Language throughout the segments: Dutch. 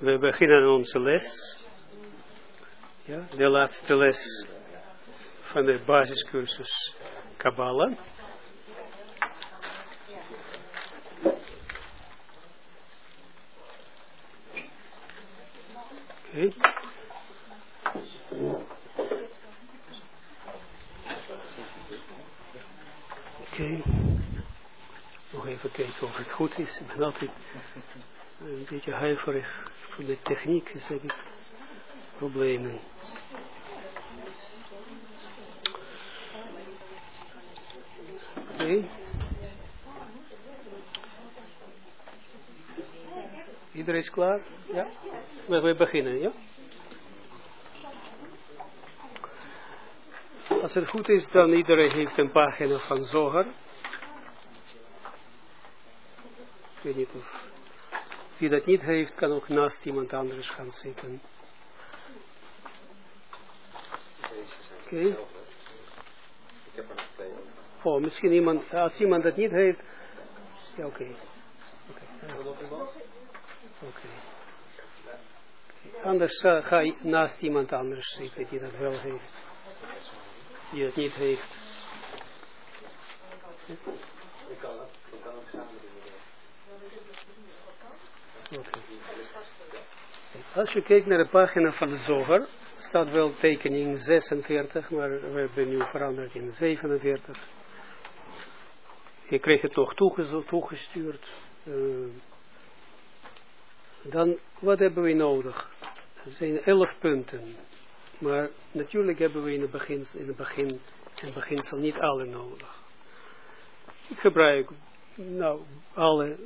We beginnen onze les. Ja, de laatste les van de basiscursus Kabbalah. Oké. Oké. Nog even kijken of het goed is. Ik een beetje huiverig voor de techniek, dus heb ik problemen. Oké. Iedereen is klaar? Ja? We, we beginnen, ja? Als het goed is, dan iedereen heeft een pagina van Zohar. Ik weet niet of... Wie dat niet heeft, kan ook naast iemand anders gaan zitten. Oké. Okay. Oh, misschien iemand, als iemand dat niet heeft. Ja, oké. Oké. Anders uh, ga je naast iemand anders zitten die dat wel heeft. Die het niet heeft. Ik kan het. Ik kan het samen doen. Okay. Als je kijkt naar de pagina van de Zoger, staat wel tekening 46, maar we hebben nu veranderd in 47. Je kreeg het toch toegestuurd. Uh, dan, wat hebben we nodig? Er zijn elf punten. Maar natuurlijk hebben we in het begin, in het begin, in het beginsel niet alle nodig. Ik gebruik, nou, alle,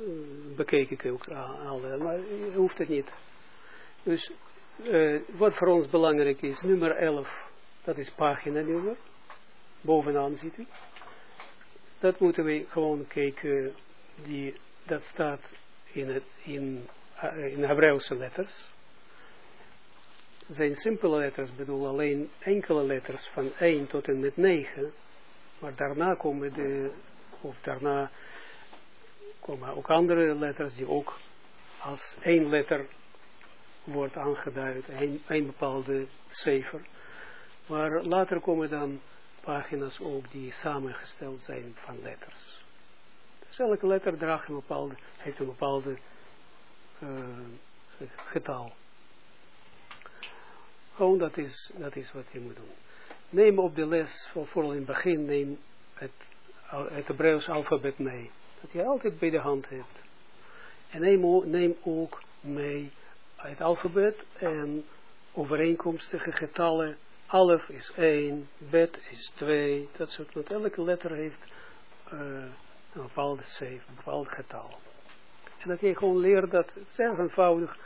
bekijk ik ook alle, maar hoeft het niet. Dus, uh, wat voor ons belangrijk is, nummer 11, dat is pagina nummer, bovenaan ziet u. Dat moeten we gewoon kijken, die, dat staat in, het, in in Hebreeuwse letters. Zijn simpele letters, bedoel alleen enkele letters van 1 tot en met 9. Maar daarna komen de, of daarna komen ook andere letters die ook als één letter wordt aangeduid, een, bepaalde cijfer. Maar later komen dan pagina's ook die samengesteld zijn van letters. Dus elke letter draagt een bepaalde, heeft een bepaalde uh, getal. Gewoon dat is, dat is wat je moet doen. Neem op de les, vooral in het begin, neem het, het Hebreeuws alfabet mee. Dat je altijd bij de hand hebt. En neem, neem ook mee het alfabet en overeenkomstige getallen. Alf is 1, bet is 2, dat soort. Want elke letter heeft uh, een bepaalde cijfer, een bepaald getal. En dat je gewoon leert dat, het erg eenvoudig,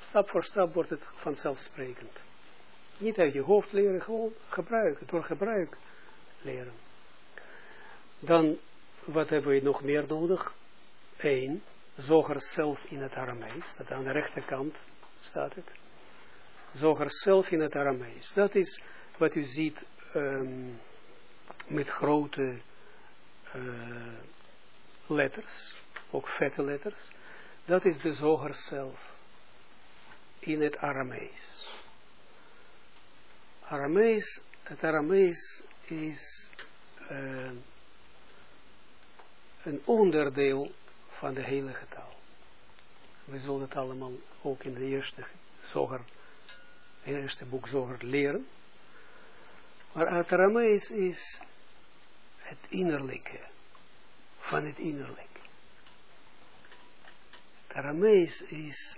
stap voor stap wordt het vanzelfsprekend. Niet uit je hoofd leren, gewoon gebruiken, door gebruik leren. Dan, wat hebben we nog meer nodig? Eén, zoger zelf in het Aramees, dat aan de rechterkant staat het. Zoger zelf in het Aramees. Dat is wat u ziet um, met grote uh, letters ook vette letters, dat is de zoger zelf in het Aramees. Aramees, het Aramees is uh, een onderdeel van de hele taal. We zullen het allemaal ook in de eerste zoger, in het eerste boek zoger leren. Maar het Aramees is het innerlijke van het innerlijke. Aramees is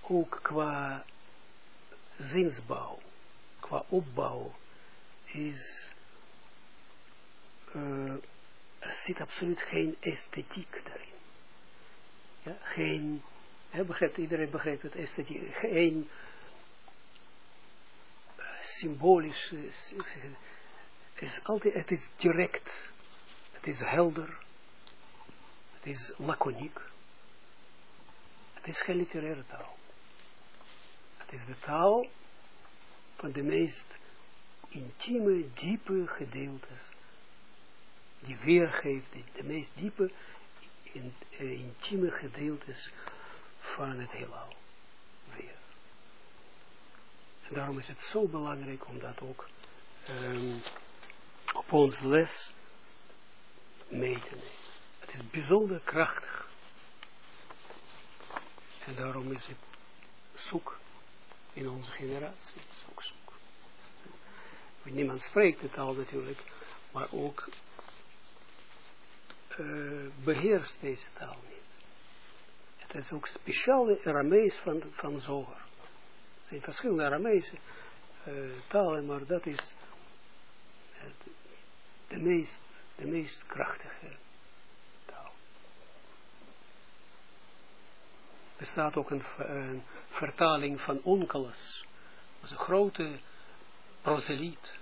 ook qua zinsbouw, qua opbouw, is, uh, er zit absoluut geen esthetiek daarin. Ja, geen, ja, begrijpt, iedereen begrijpt het, esthetiek, geen uh, symbolisch, is, is altijd, het is direct, het is helder, het is laconiek. Het is geen literaire taal. Het is de taal van de meest intieme, diepe gedeeltes. Die weergeeft de, meest diepe, in, uh, intieme gedeeltes van het heelal weer. En daarom is het zo belangrijk om dat ook um, op ons les mee te nemen. Het is bijzonder krachtig. En daarom is het zoek in onze generatie. Zoek, zoek. Niemand spreekt het al natuurlijk, maar ook uh, beheerst deze taal niet. Het is ook speciale Aramees van, van Zoger. Er zijn verschillende Arameese uh, talen, maar dat is uh, de, meest, de meest krachtige taal. Er staat ook een, vertaling van Onkelos. Dat een grote proseliet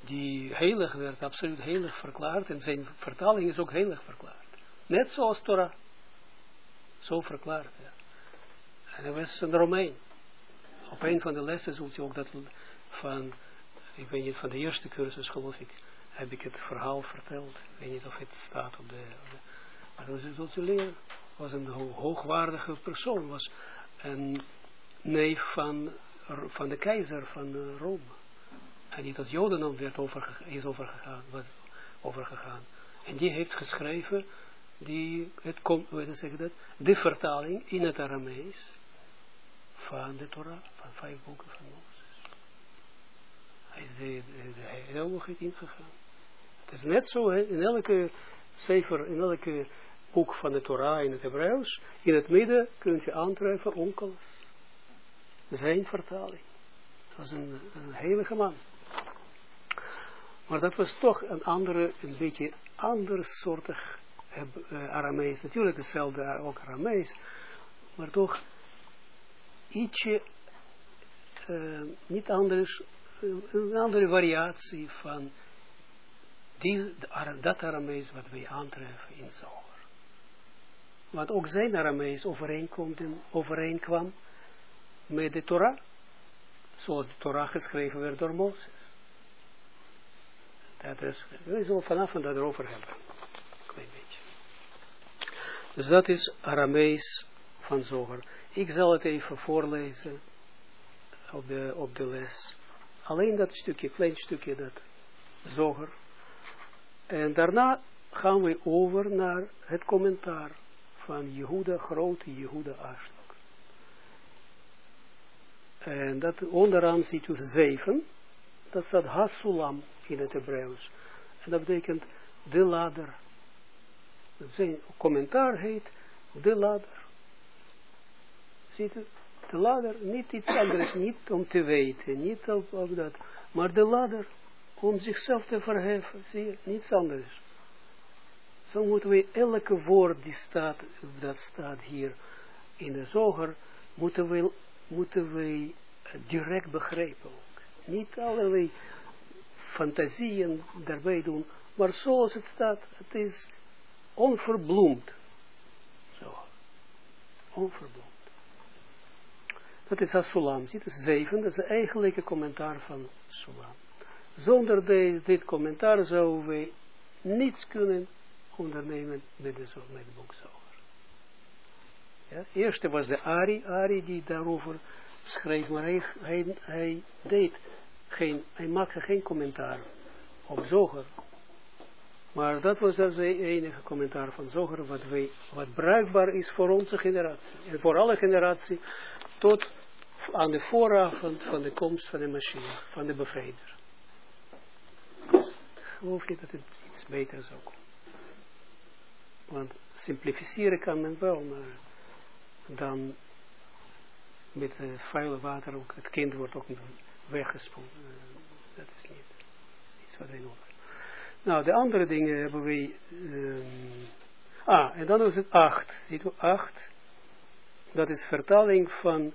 die heilig werd, absoluut heilig verklaard, en zijn vertaling is ook heilig verklaard. Net zoals Torah. Zo verklaard. Ja. En hij was een Romein. Op een van de lessen zult je ook dat van, ik weet niet, van de eerste cursus geloof ik, heb ik het verhaal verteld. Ik weet niet of het staat op de, maar dat is je leren. Was een hoogwaardige persoon, was een neef van, van de keizer van Rome. En die tot Jodenam werd overgegaan, is overgegaan, was overgegaan. En die heeft geschreven, die, het komt, hoe zeg dat, de vertaling in het Aramees van de Torah, van vijf boeken van Mozes. Hij is de, de, de ingegaan. Het is net zo, in elke cijfer, in elke boek van de Torah in het Hebreeuws, in het midden kun je aantreffen onkels. Zijn vertaling. Dat was een, een heilige man. Maar dat was toch een andere, een beetje andersoortig uh, Aramees. Natuurlijk hetzelfde, ook Aramees. Maar toch ietsje, uh, niet anders, een andere variatie van die, dat Aramees wat wij aantreffen in Zoger. Want ook zijn Aramees overeenkwam met de Torah, zoals de Torah geschreven werd door Mozes. Dat is, we zullen vanavond daarover hebben. Klein beetje. Dus dat is Aramees van Zoger. Ik zal het even voorlezen op de, op de les. Alleen dat stukje, klein stukje, dat Zoger. En daarna gaan we over naar het commentaar van Jehuda, grote Jehuda Aardstok. En dat onderaan ziet u zeven. Dat staat Hasulam in het Hebreeuws. En dat betekent de ladder. Zijn commentaar heet de ladder. Ziet u? De ladder, niet iets anders, niet om te weten, niet op, dat, maar de ladder om zichzelf te verheffen, zie je, niets anders. Zo moeten we elke woord die staat, dat staat hier in de zoger, moeten we, moeten we direct begrijpen. Niet allerlei fantasieën daarbij doen, maar zoals het staat, het is onverbloemd. Zo, onverbloemd. Dat is Sulam, ziet het zeven, dat is eigenlijk een commentaar van Sulam. Zonder de, dit commentaar zouden wij niets kunnen ondernemen met, de, met Zoger. Ja, eerste was de Ari, Ari die daarover schreef, maar hij deed geen, hij maakte geen commentaar op Zoger. Maar dat was dus de enige commentaar van Zoger wat, wij, wat bruikbaar is voor onze generatie. En voor alle generatie tot aan de vooravond van de komst van de machine, van de bevrijder. Dus geloof je dat het iets beter zou komen. Want simplificeren kan men wel, maar dan met vuile water ook, het kind wordt ook weggespoeld. Uh, dat is niet, is iets wat hij nodig Nou, de andere dingen hebben we, um, ah, en dan is het acht, ziet u, acht, dat is vertaling van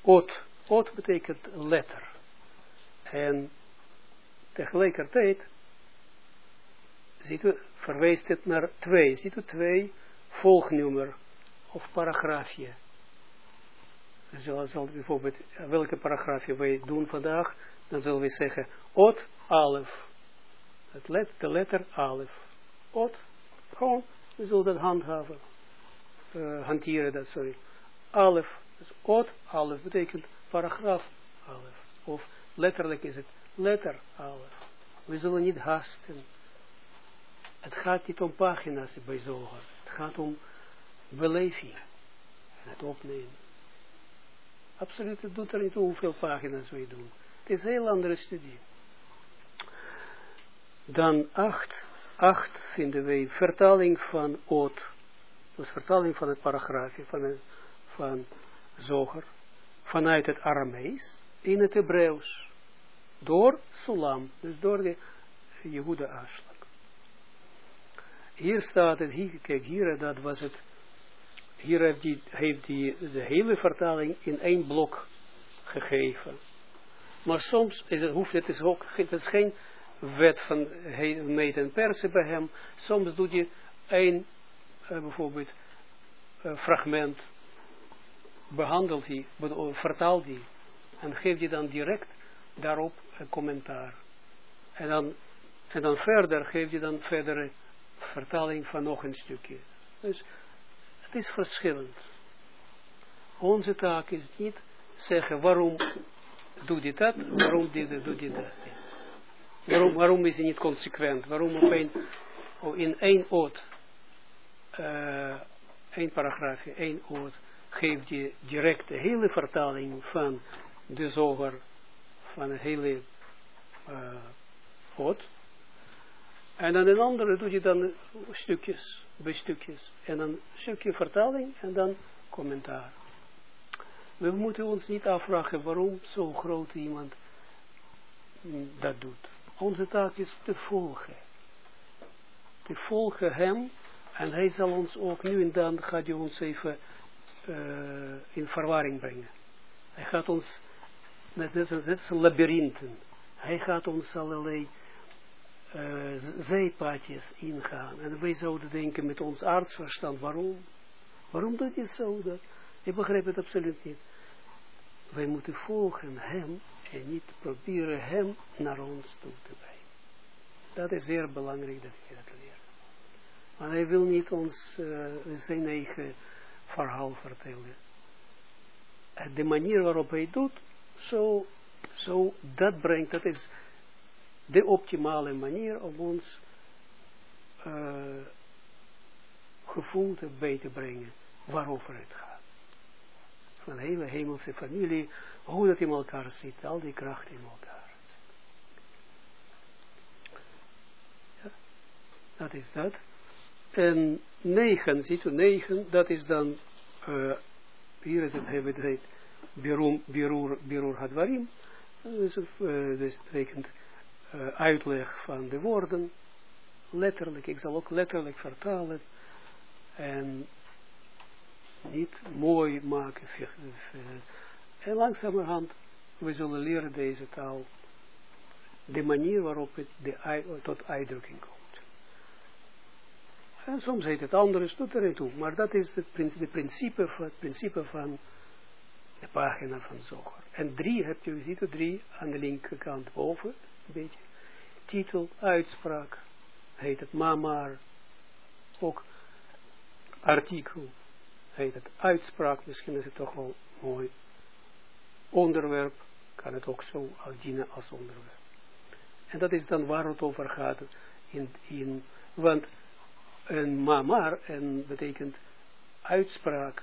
ot, ot betekent letter, en tegelijkertijd, ziet u, verwijst het naar twee, ziet u, twee volgnummer, of paragraafje, zal bijvoorbeeld, welke paragraafje wij doen vandaag, dan zullen we zeggen, ot, alef. Het let, de letter alef. Ot, gewoon, we zullen dat handhaven. uh, hanteren dat, sorry. Alef, dus ot, alef betekent paragraaf alef. Of letterlijk is het letter alef. We zullen niet haasten. Het gaat niet om pagina's bij zoger. Het gaat om beleving. Het opnemen. Absoluut, het doet er niet hoeveel pagina's wij doen. Het is een heel andere studie. Dan acht, acht vinden wij vertaling van oot. Dus vertaling van het paragraafje van, van Zoger. Vanuit het Aramees in het Hebreeuws. Door Sulam. Dus door de Jehuda Aslak. Hier staat het, kijk hier, dat was het. Hier heeft hij heeft de hele vertaling in één blok gegeven. Maar soms is het, hoeft het, is ook, is geen wet van meet en persen bij hem. Soms doet je één, uh, bijvoorbeeld, uh, fragment, behandelt hij, vertaalt hij, en geeft je dan direct daarop een commentaar. En dan, en dan verder geeft je dan verdere vertaling van nog een stukje. Dus is verschillend. Onze taak is niet zeggen waarom doe je dat, waarom doe je dat. Waarom, is hij niet consequent? Waarom op een, oh, in één oot, uh, één paragraafje, één oot, geeft je direct de hele vertaling van de zoger, van een hele uh, oot. En dan een andere doe je dan stukjes, bij stukjes. En dan een stukje vertaling en dan commentaar. We moeten ons niet afvragen waarom zo groot iemand dat doet. Onze taak is te volgen. Te volgen hem. En hij zal ons ook nu en dan, gaat hij ons even uh, in verwarring brengen. Hij gaat ons, net, net als labyrinthen. Hij gaat ons allerlei uh, zijpaadjes ingaan. En wij zouden denken met ons artsverstand, waarom? Waarom doet je zo? Ik begrijp het absoluut niet. Wij moeten volgen hem en niet proberen hem naar ons toe te brengen. Dat is zeer belangrijk dat je dat leert. Maar hij wil niet ons uh, zijn eigen verhaal vertellen. En de manier waarop hij doet, zo, zo dat brengt, dat is de optimale manier om ons uh, gevoel te bij te brengen waarover het gaat. Van de hele hemelse familie, hoe dat in elkaar zit, al die kracht in elkaar. Ja, dat is dat. En negen, ziet u, negen, dat is dan, uh, hier is het, hebben het Birur, Birur, Birur Hadwarim, dus, uh, dus betekent uh, uitleg van de woorden, letterlijk, ik zal ook letterlijk vertalen, en niet mooi maken, en langzamerhand, we zullen leren deze taal, de manier waarop het de, tot uitdrukking komt. En soms heet het anders, doet er toe. Maar dat is het principe, principe, het principe van de pagina van Zoger. En drie heb je, ziet u drie aan de linkerkant boven, een beetje. Titel, uitspraak, heet het mamar. Ook artikel, heet het uitspraak. Misschien is het toch wel mooi onderwerp kan het ook zo dienen als onderwerp. En dat is dan waar het over gaat. In, in, want een mamar en betekent uitspraak,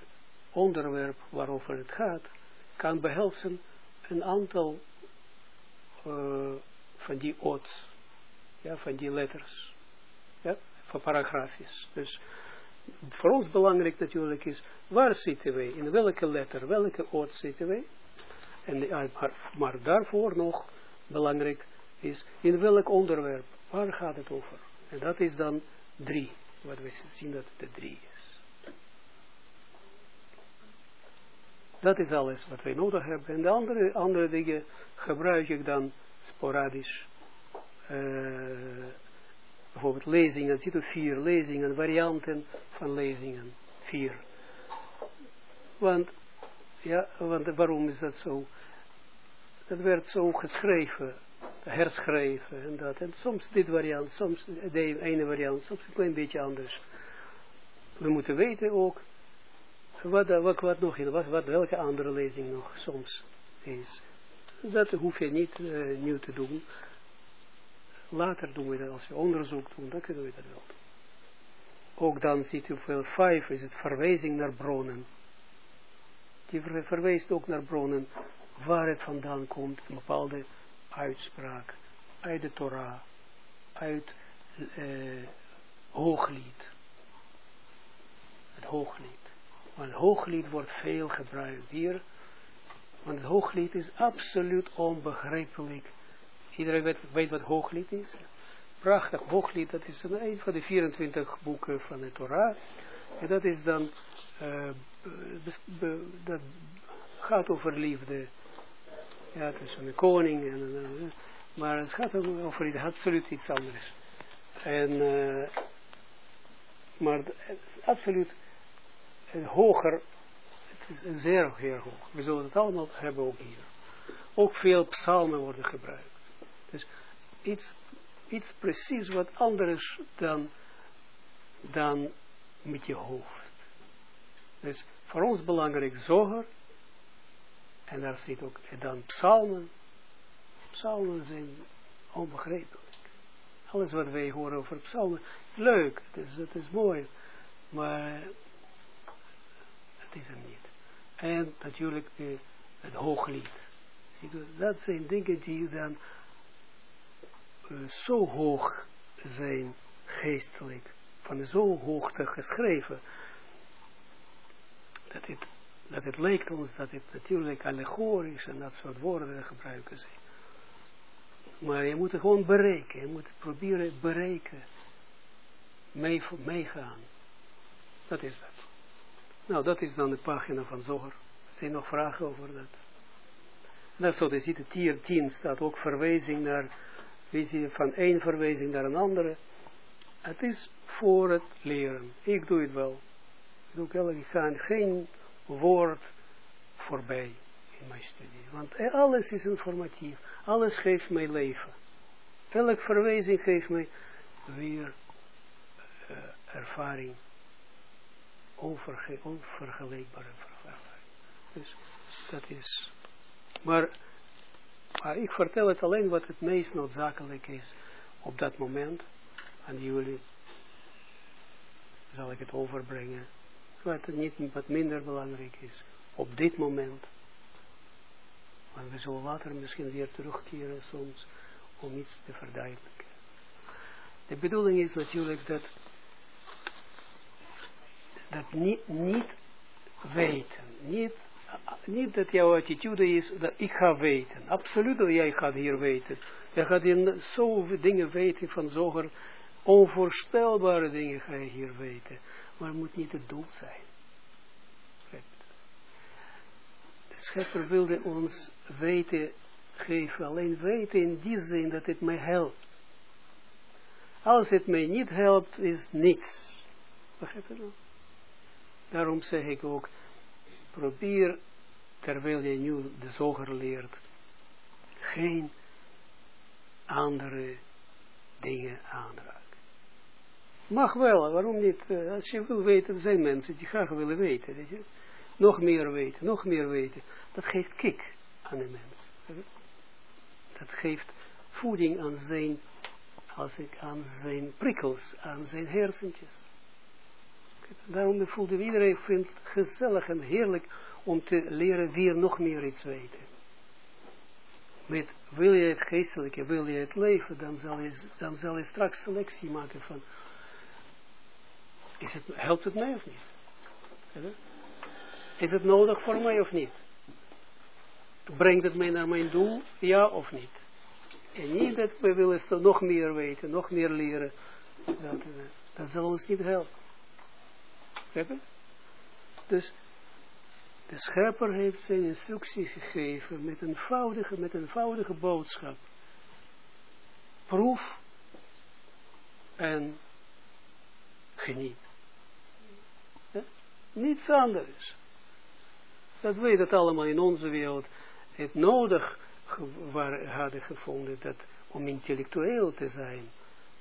onderwerp waarover het gaat, kan behelzen een aantal uh, van die odds, ja, van die letters, ja, van paragraafjes. Dus voor ons belangrijk natuurlijk is, waar zitten wij, in welke letter, welke oot zitten wij, en, maar, maar daarvoor nog belangrijk is, in welk onderwerp, waar gaat het over? En dat is dan drie, wat we zien dat het drie is. Dat is alles wat wij nodig hebben. En de andere, andere dingen gebruik ik dan sporadisch. Uh, bijvoorbeeld lezingen, ziet u vier lezingen, varianten van lezingen. Vier. Want ja, want waarom is dat zo? Dat werd zo geschreven, herschreven en dat. En soms dit variant, soms de ene variant, soms een klein beetje anders. We moeten weten ook wat, wat, wat nog in, wat, welke andere lezing nog soms is. Dat hoef je niet uh, nieuw te doen. Later doen we dat, als we onderzoek doen, dan kunnen we dat wel doen. Ook dan ziet u veel vijf, is het verwijzing naar bronnen. Die verwijst ook naar bronnen waar het vandaan komt, een bepaalde uitspraak, uit de Torah, uit uh, hooglied. Het hooglied. Want hooglied wordt veel gebruikt hier, want het hooglied is absoluut onbegrijpelijk. Iedereen weet, weet wat hooglied is. Prachtig hooglied, dat is een, een van de 24 boeken van de Torah. En dat is dan, uh, dat gaat over liefde. Ja, het is een koning, en, en, maar het gaat over iets, absoluut iets anders. En, uh, maar het is absoluut een hoger, het is zeer, hoog. We zullen het allemaal hebben ook hier. Ook veel psalmen worden gebruikt. Dus iets, iets precies wat anders dan, dan met je hoofd. Dus voor ons belangrijk zoger. En daar zit ook dan psalmen. Psalmen zijn onbegrijpelijk. Alles wat wij horen over psalmen, leuk, het is, het is mooi. Maar het is er niet. En natuurlijk de, het hooglied. Dat zijn dingen die dan uh, zo hoog zijn geestelijk, van zo hoogte geschreven, dat het, dat het lijkt ons dat het natuurlijk allegorisch en dat soort woorden gebruiken zijn. Maar je moet het gewoon bereiken, je moet het proberen bereiken, mee, meegaan. Dat is dat. Nou, dat is dan de pagina van Zoger. Zijn nog vragen over dat? Dat zo, je ziet, het tier 10 staat ook verwijzing naar, je, van één verwijzing naar een andere. Het is voor het leren. Ik doe het wel. Ik, doe wel, ik ga geen woord voorbij in mijn studie. Want alles is informatief. Alles geeft mij leven. Elk verwijzing geeft mij weer uh, ervaring onverge onvergelijkbare ervaring. Dus dat is. Maar, maar ik vertel het alleen wat het meest noodzakelijk is op dat moment. Aan jullie zal ik het overbrengen. Wat niet wat minder belangrijk is op dit moment. Want we zullen later misschien weer terugkeren soms om iets te verduidelijken. De bedoeling is natuurlijk dat dat niet, weten. Niet, niet dat jouw attitude is dat ik ga weten. Absoluut dat jij gaat hier weten. Je gaat hier zoveel dingen weten van zoger. Onvoorstelbare dingen ga je hier weten. Maar het moet niet het doel zijn. De schepper wilde ons weten geven. Alleen weten in die zin dat het mij helpt. Als het mij niet helpt, is niets. Begrijp je dat? Daarom zeg ik ook, probeer, terwijl je nu de zoger leert, geen andere dingen aanraken. Mag wel, waarom niet? Eh, als je wil weten, er zijn mensen die graag willen weten. Weet je? Nog meer weten, nog meer weten. Dat geeft kick aan de mens. Dat geeft voeding aan zijn, als ik, aan zijn prikkels, aan zijn hersentjes. Daarom voelde iedereen vindt gezellig en heerlijk om te leren weer nog meer iets weten. Met wil je het geestelijke, wil je het leven, dan zal je, dan zal je straks selectie maken van, is het, helpt het mij of niet? Is het nodig voor mij of niet? Brengt het mij naar mijn doel, ja of niet? En niet dat we willen nog meer weten, nog meer leren. Dat, eh, dat zal ons niet helpen. Dus de schepper heeft zijn instructie gegeven met een eenvoudige, met een eenvoudige boodschap. Proef en geniet. Niets anders. Dat wij dat allemaal in onze wereld het nodig waar, hadden gevonden dat om intellectueel te zijn.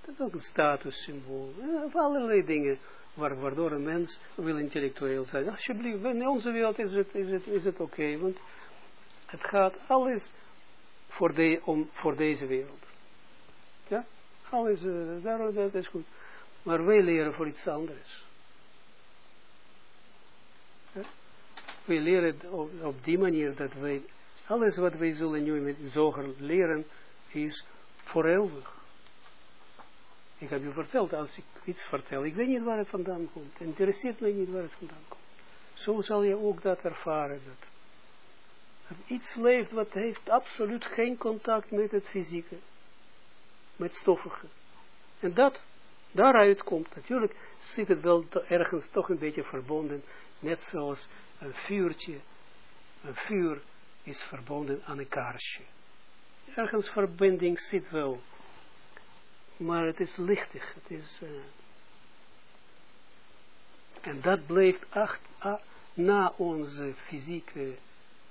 is ook een statussymbool. Of allerlei dingen waardoor een mens wil intellectueel zijn. Alsjeblieft, in onze wereld is het, is het, is het oké, want het gaat alles voor, de, om, voor deze wereld. Ja, alles, uh, daarom, dat is goed. Maar wij leren voor iets anders. Ja? Wij leren op, op, die manier dat wij, alles wat wij zullen nu met zoger leren, is voor eeuwig. Ik heb je verteld, als ik iets vertel, ik weet niet waar het vandaan komt. Het interesseert mij niet waar het vandaan komt. Zo zal je ook dat ervaren. Dat, iets leeft wat heeft absoluut geen contact met het fysieke. Met stoffige. En dat, daaruit komt, natuurlijk zit het wel ergens toch een beetje verbonden. Net zoals een vuurtje. Een vuur is verbonden aan een kaarsje. Ergens verbinding zit wel maar het is lichtig. Het is, uh, en dat blijft acht, ah, na onze fysieke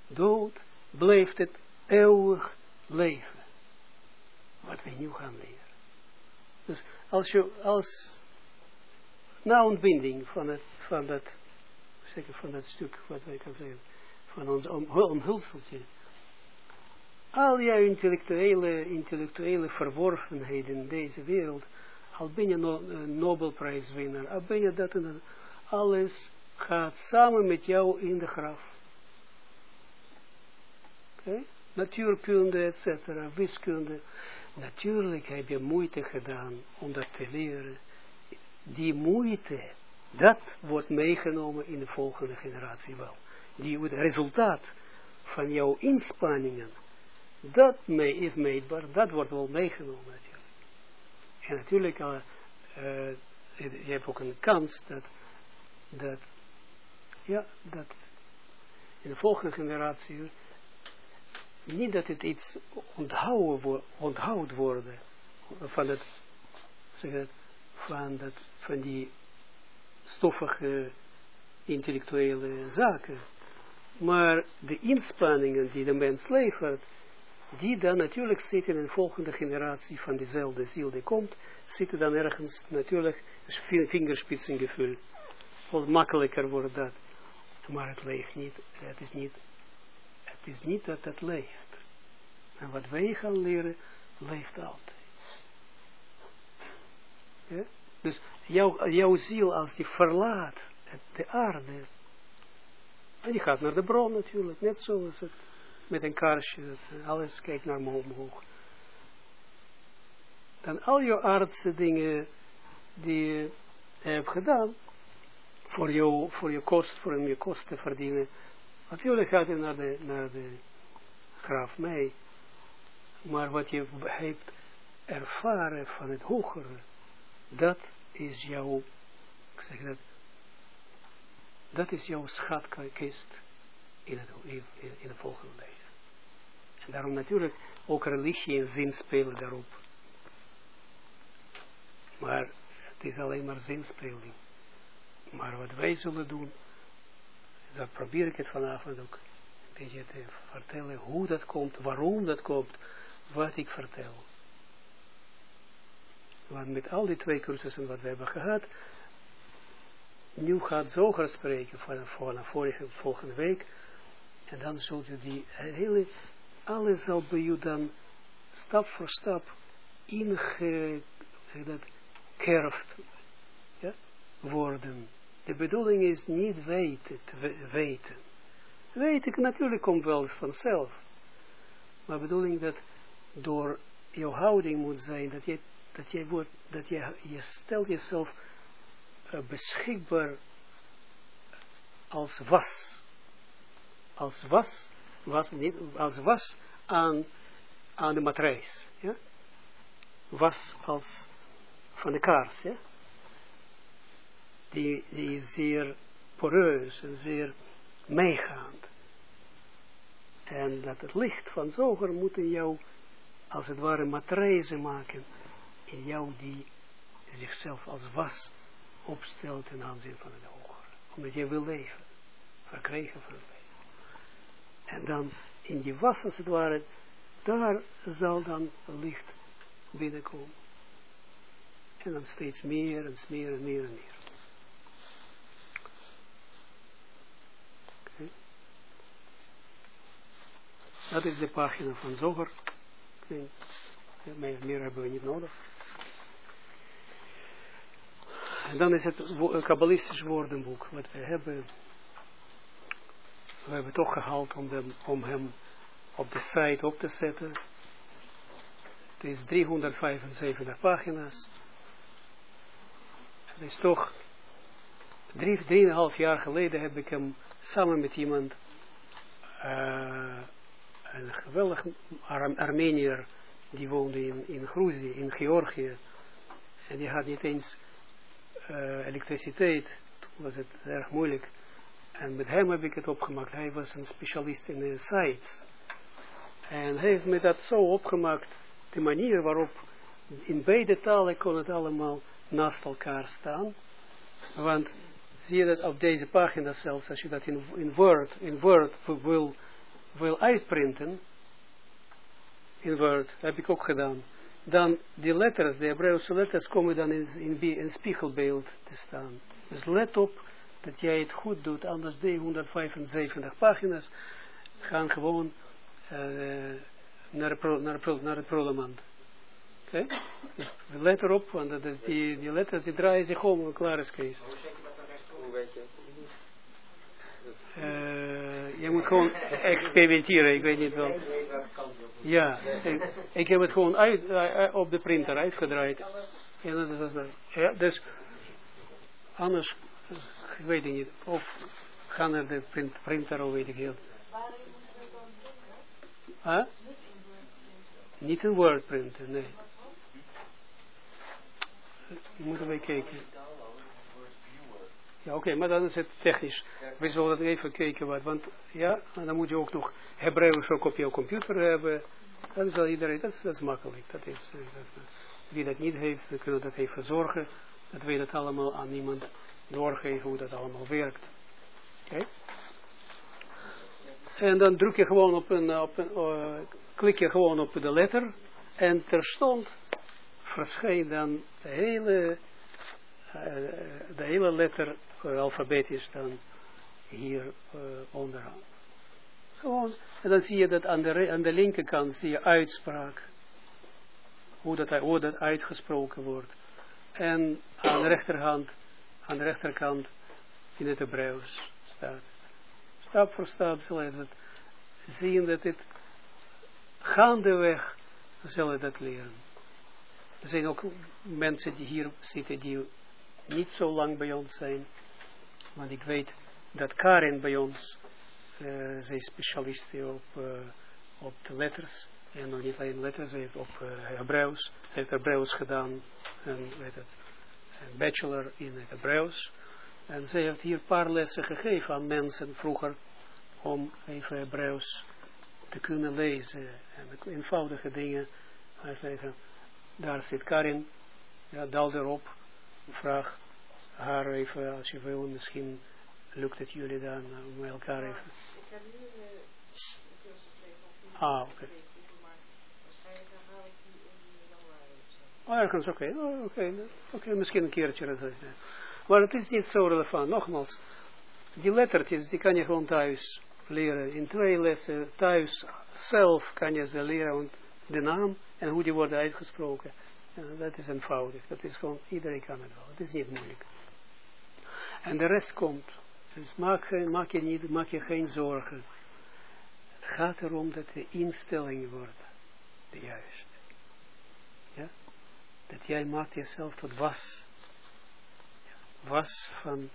dood, blijft het eeuwig leven. Wat we nu gaan leren. Dus als je, als, na ontbinding van het, van dat, zeker van dat stuk, wat wij kan zeggen, van ons omhulseltje, al jouw intellectuele, intellectuele verworvenheden in deze wereld, al ben je no, een Nobelprijswinnaar, al ben je dat en dat, alles gaat samen met jou in de graf. Okay? Natuurkunde, et cetera, wiskunde. Natuurlijk heb je moeite gedaan om dat te leren. Die moeite, dat wordt meegenomen in de volgende generatie wel. Die, het resultaat van jouw inspanningen dat mee is meetbaar, dat wordt wel meegenomen natuurlijk. En natuurlijk, uh, uh, je hebt ook een kans dat, dat, ja, dat in de volgende generatie, niet dat het iets onthouden, onthoud worden van het, zeg het, van, dat, van die stoffige intellectuele zaken, maar de inspanningen die de mens levert, die dan natuurlijk zitten in de volgende generatie van dezelfde ziel die komt, zitten dan ergens natuurlijk, vingerspitsengevoel, wat makkelijker wordt dat, maar het leeft niet, het is niet, het is niet dat het leeft. En wat wij gaan leren, leeft altijd. Ja? Dus jouw, jouw ziel, als die verlaat de aarde, en die gaat naar de bron natuurlijk, net zoals het met een kaarsje, alles kijkt naar me omhoog. Dan al je aardse dingen die je hebt gedaan, voor, jou, voor je kost, voor om je kost te verdienen, natuurlijk gaat je naar de, naar de graf mee. Maar wat je hebt ervaren van het hogere, dat is jouw, ik zeg dat, dat is jouw schatkist in het, in, volgende leven. Daarom natuurlijk ook religie en zin spelen daarop. Maar het is alleen maar zinspeling. Maar wat wij zullen doen, dat probeer ik het vanavond ook een beetje te vertellen, hoe dat komt, waarom dat komt, wat ik vertel. Want met al die twee cursussen wat we hebben gehad, nu gaat Zoger spreken van, van vorige, volgende week, en dan zult u die hele alles zal bij u dan stap voor stap ingekerfd ja, worden. De bedoeling is niet weten, te weten. Weten natuurlijk komt wel vanzelf. Maar de bedoeling dat door jouw houding moet zijn, dat je, dat je, wordt, dat je, je stelt jezelf uh, beschikbaar als was. Als was was, niet, als was aan, aan de matrijs. Ja? Was als van de kaars. Ja? Die, die is zeer poreus en zeer meegaand. En dat het licht van zoger moet in jou, als het ware, matrijzen maken. In jou die zichzelf als was opstelt ten aanzien van het hoger. Omdat je wil leven. Verkregen van het leven. En dan in die was, als het ware, daar zal dan licht binnenkomen. En dan steeds meer en meer en meer en meer. Dat is de pagina van Zoger. Meer, meer hebben we niet nodig. En dan is het kabbalistisch woordenboek wat we hebben. We hebben toch gehaald om, hem, om hem op de site op te zetten. Het is 375 pagina's. Het is toch, drie, drieënhalf jaar geleden heb ik hem samen met iemand, uh, een geweldig Ar Armenier, die woonde in, in Gruzie, in Georgië. En die had niet eens uh, elektriciteit. Toen was het erg moeilijk. En met hem heb ik het opgemaakt. Hij was een specialist in de sites. En hij heeft me dat zo opgemaakt, de manier waarop in beide talen kon het allemaal naast elkaar staan. Want zie je dat op deze pagina zelfs, als je dat in, in Word, in Word wil, wil uitprinten, in Word, heb ik ook gedaan, dan die letters, de Hebreeuwse letters, komen dan in, in, in spiegelbeeld te staan. Dus let op dat jij het goed doet, anders de 175 pagina's gaan gewoon uh, naar, pro, naar, pro, naar het prolemand. Oké? Okay? Dus let erop, want dat is die, die letters die draaien zich om, klaar is Kees. Hoe weet je? Uh, je moet gewoon experimenteren, ik weet niet wel. Ja, ik, ik heb het gewoon uit, uh, op de printer uitgedraaid. Ja, dat is dat. Ja, dus anders, ik weet niet, of gaan er de print, printer of weet ik heel. Huh? Niet een Word printen, nee. Moeten wij kijken. Ja, oké, maar dan is het technisch. We zullen even kijken wat, want ja, dan moet je ook nog Hebreeuws op je computer hebben. Dan zal iedereen, dat is, dat is makkelijk. Dat is, uh, dat, wie dat niet heeft, we kunnen dat even zorgen. Dat we dat allemaal aan iemand doorgeven hoe dat allemaal werkt. Oké? En dan druk je gewoon op een, op uh, klik je gewoon op de letter en terstond verschijnt dan de hele, uh, de hele letter uh, alfabetisch dan hier onderaan. Gewoon, en dan zie je dat aan de, aan de linkerkant zie je uitspraak, hoe dat, hoe dat uitgesproken wordt. En aan de rechterhand, aan de rechterkant in het Hebreeuws staat. Stap voor stap zullen we zien dat het gaandeweg zullen dat leren. Er zijn ook mensen die hier zitten die niet zo lang bij ons zijn. Want ik weet dat Karin bij ons, uh, zij is specialist op, uh, op de letters. En nog niet alleen letters, ze heeft op uh, Hebreeuws. Ze heeft Hebreeuws gedaan. En weet het, een bachelor in het Hebreeuws. En zij heeft hier een paar lessen gegeven aan mensen vroeger. Om even Hebreeuws te kunnen lezen. En eenvoudige dingen. Hij zeggen, daar zit Karin. Ja, dal erop. Vraag haar even, als je wil, misschien lukt het jullie dan om elkaar even. Ik heb nu een Ah, oké. Okay. Ergens, oké. Okay. Oh, oké, okay. okay. misschien een keertje. Maar het is niet zo relevant. Nogmaals, die lettertjes, die kan je gewoon thuis leren. In twee lessen thuis zelf kan je ze leren. De naam en hoe die worden uitgesproken. Dat is eenvoudig. Dat is gewoon, iedereen kan het wel. Het is niet moeilijk. En de rest komt. Dus maak, maak, je, niet, maak je geen zorgen. Het gaat erom dat de instelling wordt. De juiste. Dat jij maakt jezelf tot was. Was van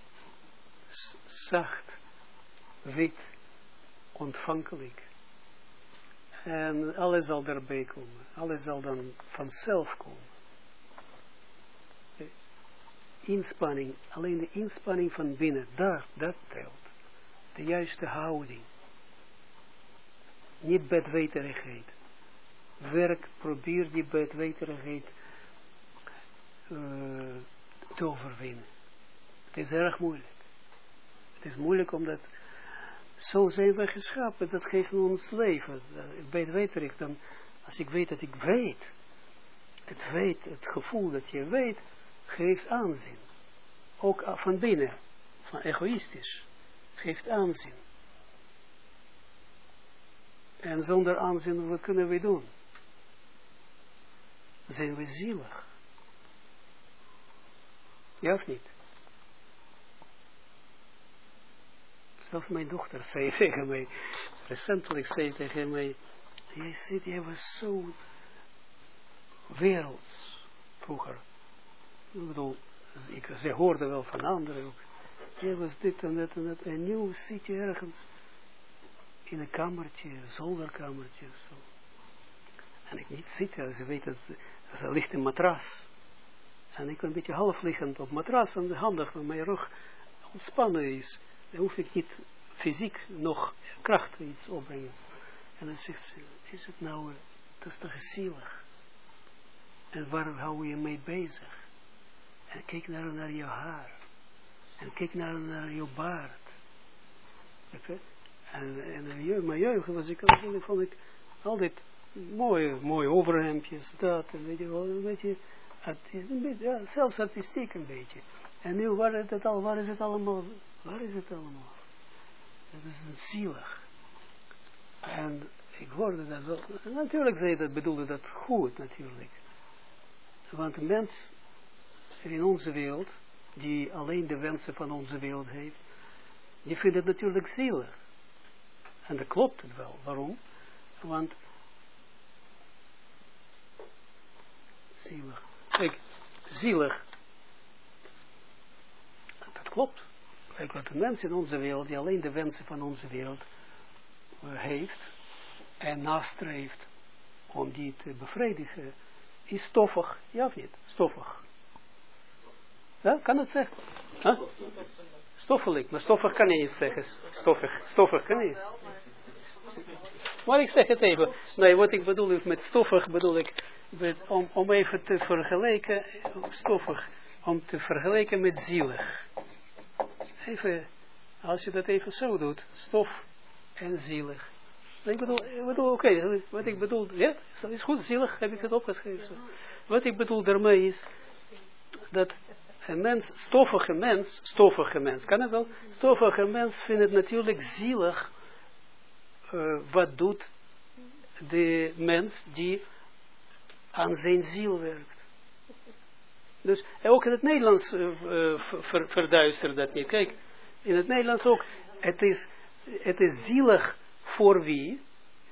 zacht, wit, ontvankelijk. En alles zal erbij komen. Alles zal dan vanzelf komen. Inspanning, alleen de inspanning van binnen, daar, dat telt. De juiste houding. Niet bedweterigheid. Werk, probeer die bedweterigheid uh, te overwinnen. Het is erg moeilijk. Het is moeilijk omdat zo zijn we geschapen, dat geeft ons leven. Bij weet ik dan, als ik weet dat ik weet, het weet, het gevoel dat je weet, geeft aanzien. Ook van binnen, van egoïstisch, geeft aanzien. En zonder aanzien, wat kunnen we doen? Zijn we zielig? Ja of niet? Zelfs mijn dochter zei tegen mij, recentelijk zei tegen mij, jij zit, jij was zo werelds vroeger. Ik bedoel, ik, ze hoorde wel van anderen ook. Jij was dit en dat en dat. En nu zit je ergens in een kamertje, een zolderkamertje. Zo. En ik niet zitten, ze weet dat er ligt een matras. En ik een beetje half liggend op matras en handig van mijn rug ontspannen is. Dan hoef ik niet fysiek nog kracht iets opbrengen. En dan zegt ze, is het nou, dat is toch zielig. En waar hou je mee bezig? En kijk naar, naar je haar. En kijk naar, naar je baard. En, en in mijn jeugd was ik, vond ik altijd mooie, mooie overhemdjes, dat, en weet je wel, een beetje, een beetje ja, zelfs artistiek een beetje. En nu, waar is het, al, waar is het allemaal, waar is het allemaal? Dat is een zielig. En ik hoorde dat wel, natuurlijk zei dat, bedoelde dat goed, natuurlijk. Want een mens in onze wereld, die alleen de wensen van onze wereld heeft, die vindt het natuurlijk zielig. En dat klopt het wel. Waarom? Want zielig. Kijk, zielig. Dat klopt. Kijk, wat een mens in onze wereld, die alleen de wensen van onze wereld uh, heeft en nastreeft om die te bevredigen, is stoffig. Ja of niet? Stoffig. Ja, kan het zeggen? Huh? Stoffelijk, maar stoffig kan je niet zeggen. Stoffig, stoffig kan je Maar ik zeg het even. Nee, wat ik bedoel met stoffig bedoel ik om, om even te vergelijken, stoffig, om te vergelijken met zielig. Even, als je dat even zo doet, stof en zielig. Ik bedoel, ik bedoel oké, wat ik bedoel, ja, is goed, zielig, heb ik het opgeschreven. Wat ik bedoel daarmee is, dat een mens, stoffige mens, stoffige mens, kan het wel? Stoffige mens vindt het natuurlijk zielig, uh, wat doet de mens die aan zijn ziel werkt. Dus ook in het Nederlands uh, ver, verduistert dat niet. Kijk, in het Nederlands ook, het is, het is zielig voor wie?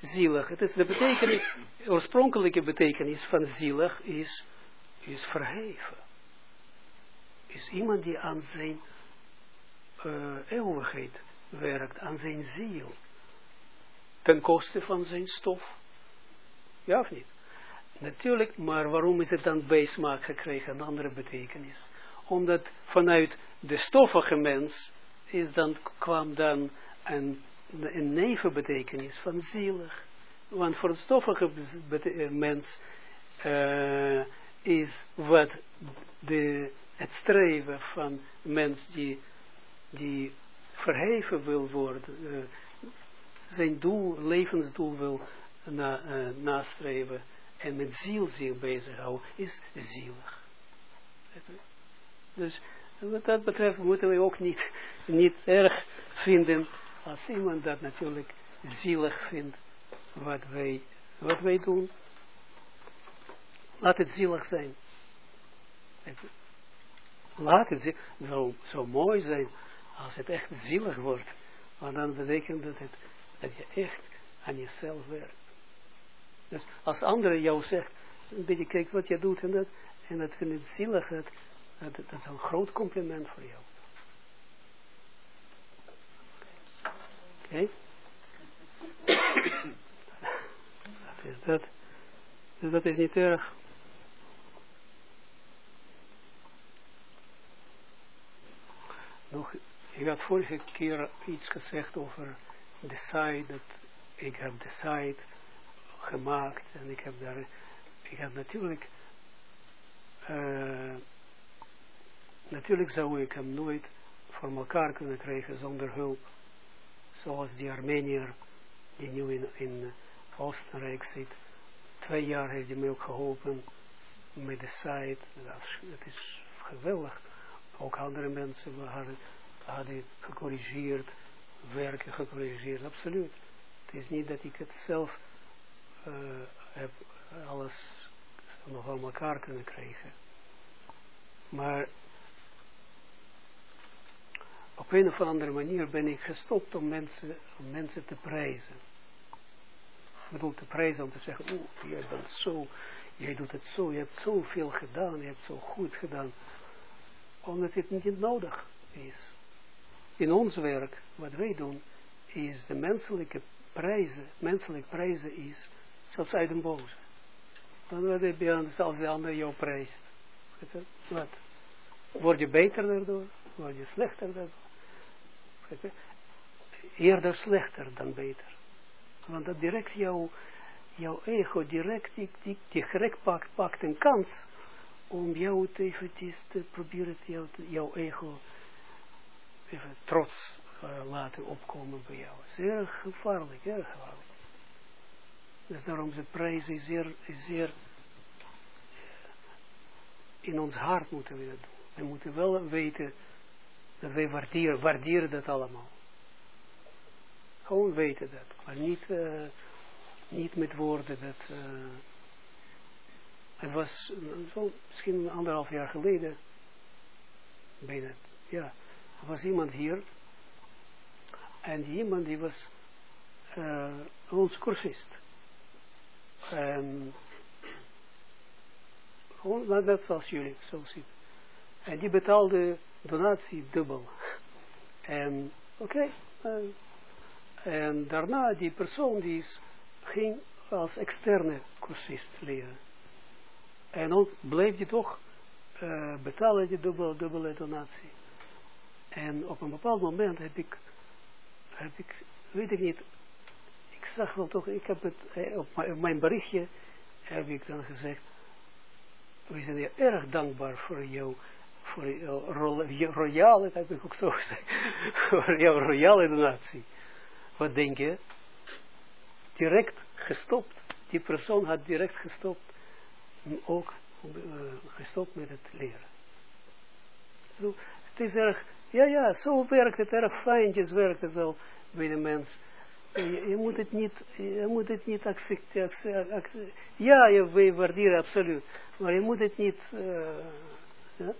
Zielig. Het is de betekenis, oorspronkelijke betekenis van zielig is, is verheven. Is iemand die aan zijn uh, eeuwigheid werkt, aan zijn ziel. Ten koste van zijn stof. Ja of niet? Natuurlijk, maar waarom is het dan bijsmaak gekregen, een andere betekenis? Omdat vanuit de stoffige mens is dan, kwam dan een, een nevenbetekenis van zielig. Want voor de stoffige mens uh, is wat de, het streven van mens die, die verheven wil worden, uh, zijn doel, levensdoel wil na, nastreven en met ziel zich bezighouden, is zielig. Dus wat dat betreft moeten we ook niet, niet erg vinden als iemand dat natuurlijk zielig vindt wat wij, wat wij doen. Laat het zielig zijn. Laat het zo, zo mooi zijn als het echt zielig wordt. Want dan betekent dat, het, dat je echt aan jezelf werkt. Dus als anderen jou zegt, een beetje kijk wat je doet en dat, en dat vind ik zielig, dat, dat, dat is een groot compliment voor jou. Oké? dat is dat. Dus dat is niet erg. Nog, ik had vorige keer iets gezegd over de site, dat ik heb de site gemaakt en ik heb daar, ik heb natuurlijk, uh, natuurlijk zou ik hem nooit voor elkaar kunnen krijgen zonder hulp, zoals die Armenier die nu in, in Oostenrijk zit. Twee jaar heeft hij me ook geholpen met de site. Dat is geweldig. Ook andere mensen hadden, hadden gecorrigeerd, werken gecorrigeerd, absoluut. Het is niet dat ik het zelf uh, heb alles nog aan elkaar kunnen krijgen. Maar op een of andere manier ben ik gestopt om mensen, om mensen te prijzen. Ik bedoel te prijzen om te zeggen, oeh, jij bent zo, jij doet het zo, je hebt zoveel gedaan, je hebt zo goed gedaan. Omdat het niet nodig is. In ons werk, wat wij doen, is de menselijke prijzen, menselijk prijzen is, zelfs uit een boze. Dan wat heb je als de ander jou prijst. Wat? Word je beter daardoor? Word je slechter daardoor? Eerder slechter dan beter. Want dat direct jouw, jouw ego, direct, die, die, gek pakt, pakt een kans om jou te eventjes te proberen, jou, jouw ego even trots uh, laten opkomen bij jou. Zeer gevaarlijk, erg gevaarlijk. Dus daarom de prijs is zeer, is zeer in ons hart moeten we dat doen. We moeten wel weten dat wij waarderen, waarderen dat allemaal. Gewoon weten dat. Maar niet, uh, niet met woorden dat... Uh, het was misschien anderhalf jaar geleden, bijna, ja, er was iemand hier, en die iemand die was uh, ons cursist. En gewoon net zoals jullie, zo ziet. En die betaalde donatie dubbel. En oké. Okay, en daarna die persoon die is, ging als externe cursist leren. En ook bleef je toch uh, betalen die dubbele, dubbele donatie. En op een bepaald moment heb ik, heb ik, weet ik niet, zag wel toch, ik heb het, eh, op mijn berichtje heb ik dan gezegd, we zijn erg dankbaar voor jou, voor jouw royale, dat heb ik ook zo gezegd, voor jouw royale donatie. Wat denk je? Direct gestopt. Die persoon had direct gestopt. Ook uh, gestopt met het leren. Het is erg, ja ja, zo werkt het, erg fijntjes werkt het wel bij de mens. Je, moet het niet, je moet het niet accepteren. Ja, je waarderen absoluut. Maar je moet het niet... Ja?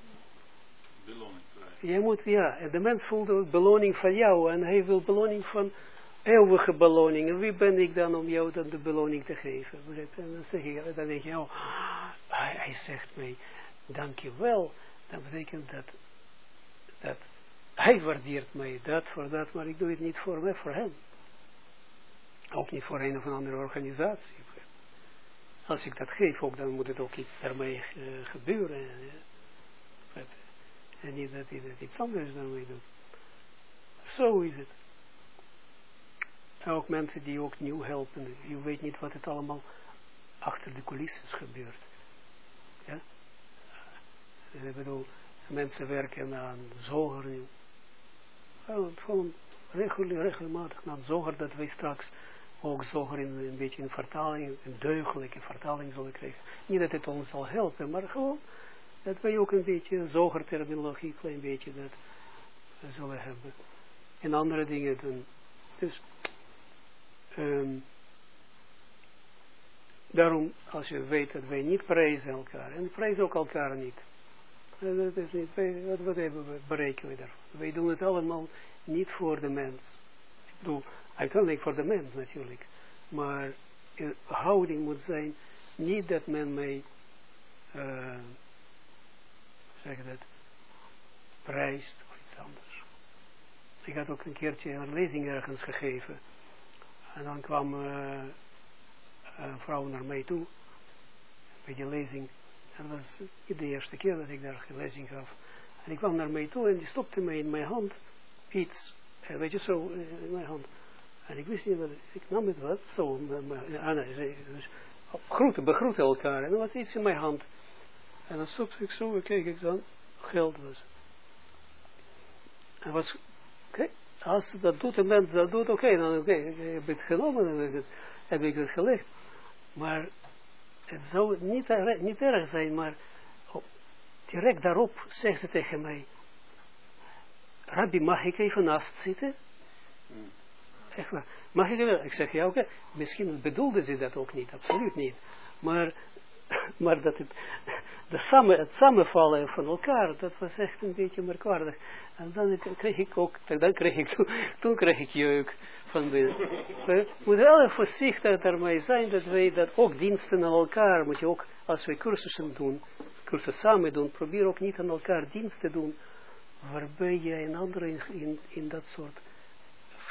Beloning Je moet, ja, de mens voelt beloning van jou en hij wil beloning van eeuwige beloning. En wie ben ik dan om jou dan de beloning te geven? En dan, zeg je, dan denk je, oh, hij, hij zegt mij, dankjewel. Dat betekent dat, dat hij waardeert mij dat voor dat, maar ik doe het niet voor mij, voor hem. Ook niet voor een of andere organisatie. Als ik dat geef ook, dan moet het ook iets daarmee uh, gebeuren. En niet dat hij iets anders daarmee doet. Zo is het. ook mensen die ook nieuw helpen. Je weet niet wat het allemaal achter de coulissen gebeurt. Ja? Ik bedoel, mensen werken aan zoger. Gewoon regelmatig aan zoger dat wij straks ook zoger een beetje een vertaling, een deugdelijke vertaling zullen krijgen. Niet dat het ons zal helpen, maar gewoon dat wij ook een beetje zoger terminologie, een klein beetje dat zullen hebben. En andere dingen doen. Dus, um, daarom, als je weet dat wij niet prijzen elkaar, en prijzen ook elkaar niet. Dat is niet, wat, hebben we, berekenen we daarvan? Wij doen het allemaal niet voor de mens. Ik bedoel, Uiteindelijk voor de mens natuurlijk. Maar houding moet zijn, niet dat men mij, uh, zeg dat, prijst of iets anders. Ik had ook een keertje een lezing ergens gegeven. En dan kwam uh, een vrouw naar mij toe, bij die lezing. Dat was niet de eerste keer dat ik daar een lezing gaf. En ik kwam naar mij toe en die stopte mij in mijn hand iets, uh, weet je zo, in mijn hand. En ik wist niet wat, ik nam het wat, zo, Anna zei, dus, groeten, begroeten elkaar. En er was iets in mijn hand. En dan stopte ik zo, en keek ik dan, geld was. En was, oké, als dat doet een mens, dat doet, oké, dan oké, ik heb het genomen, dan heb ik heb ik het gelegd. Maar het zou niet, niet erg zijn, maar direct daarop zegt ze tegen mij, Rabbi, mag ik even naast zitten? Echt waar. Mag ik even? Ik zeg, ja oké, misschien bedoelde ze dat ook niet, absoluut niet. Maar, maar dat het, de het samenvallen van elkaar, dat was echt een beetje merkwaardig. En dan kreeg ik ook, dan kreeg ik, toen, kreeg ik jeuk van binnen. We moeten wel voorzichtig daarmee zijn, dat wij dat ook diensten aan elkaar, moet je ook, als wij cursussen doen, cursussen samen doen, probeer ook niet aan elkaar diensten doen, waarbij je een ander in, in dat soort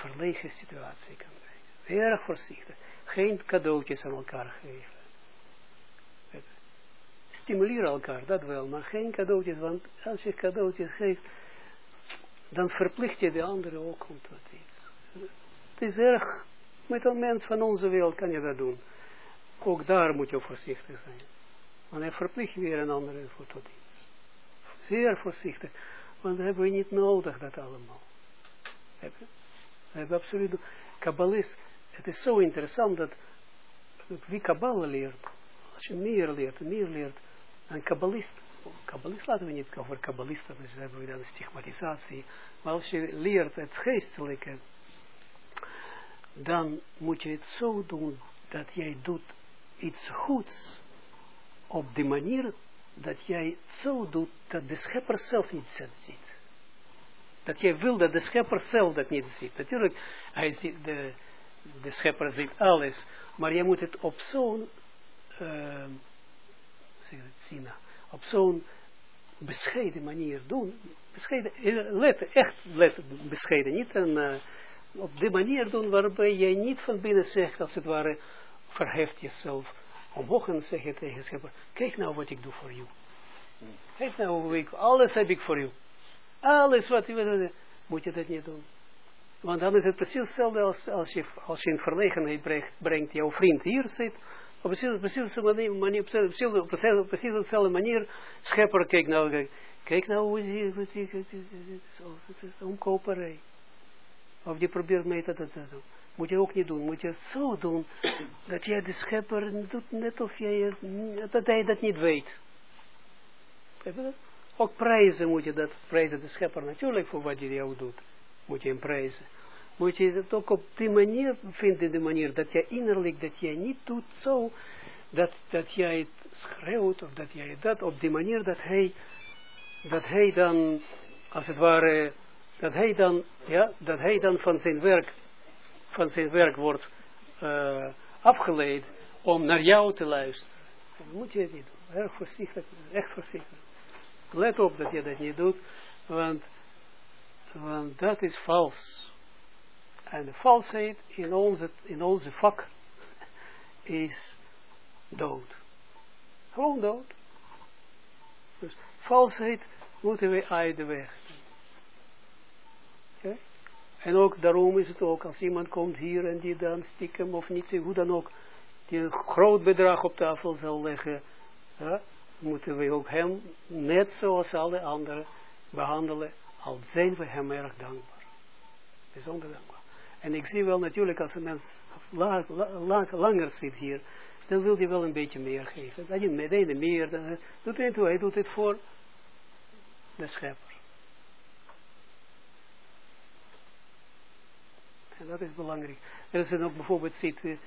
verlegen situatie kan brengen. Erg voorzichtig. Geen cadeautjes aan elkaar geven. Stimuleer elkaar, dat wel, maar geen cadeautjes, want als je cadeautjes geeft, dan verplicht je de andere ook om tot iets. Het is erg, met een mens van onze wereld kan je dat doen. Ook daar moet je voorzichtig zijn. Want hij verplicht weer een andere voor tot iets. Zeer voorzichtig. Want dat hebben we niet nodig, dat allemaal. Hebben hebben absoluut... Kabbalist, het is zo interessant dat wie Kabbalah leert, als je meer leert, meer leert, een kabbalist, kabbalist laten we niet over kabbalisten, dus hebben we dan stigmatisatie, maar als je leert het geestelijke, dan moet je het zo doen, dat jij doet iets goeds, op de manier dat jij zo doet, dat de schepper zelf niet ziet. Dat jij wil dat de schepper zelf dat niet ziet. Natuurlijk, hij ziet de, de schepper ziet alles, maar je moet het op zo'n uh, op zo'n bescheiden manier doen. Bescheiden, let, echt let, bescheiden, niet een, uh, op die manier doen waarbij jij niet van binnen zegt, als het ware, verheft jezelf omhoog en zeg je tegen schepper, kijk nou wat ik doe voor jou. Kijk nou, ik, alles heb ik voor jou. Alles wat je wil, moet je dat niet doen. Want dan is het precies hetzelfde als, als, je, als je in verlegenheid brengt, brengt jouw vriend hier zit, op precies, precies dezelfde manier, precies, precies, dezelfde manier, schepper, kijk nou, kijk, kijk nou hoe die, het is omkoperij. Of die probeert mee te doen. Moet je ook niet doen, moet je het zo doen, dat jij de schepper doet net of jij, dat hij dat niet weet. Ook prijzen moet je dat, prijzen de schepper natuurlijk voor wat hij jou doet. Moet je hem prijzen. Moet je het ook op die manier vinden, de manier dat jij innerlijk, dat jij niet doet zo, dat, dat jij het schreeuwt, of dat jij dat, op die manier dat hij, dat hij dan, als het ware, dat hij dan, ja, dat hij dan van zijn werk, van zijn werk wordt uh, afgeleid om naar jou te luisteren. Dat moet je niet doen. Erg voorzichtig, echt voorzichtig. Let op dat je dat niet doet, want, want dat is vals. En de valsheid in onze, in onze vak is dood. Gewoon dood. Dus valsheid moeten we uit de weg. En ook daarom is het ook, als iemand komt hier en die dan stiekem of niet, hoe dan ook, die een groot bedrag op tafel zal leggen, moeten we ook hem, net zoals alle anderen, behandelen, al zijn we hem erg dankbaar. Bijzonder dankbaar. En ik zie wel natuurlijk, als een mens la, la, langer zit hier, dan wil hij wel een beetje meer geven. Dat je meteen meer, dan doet hij, hij doet het voor de schepper. En dat is belangrijk. Er dan ook bijvoorbeeld zit uh,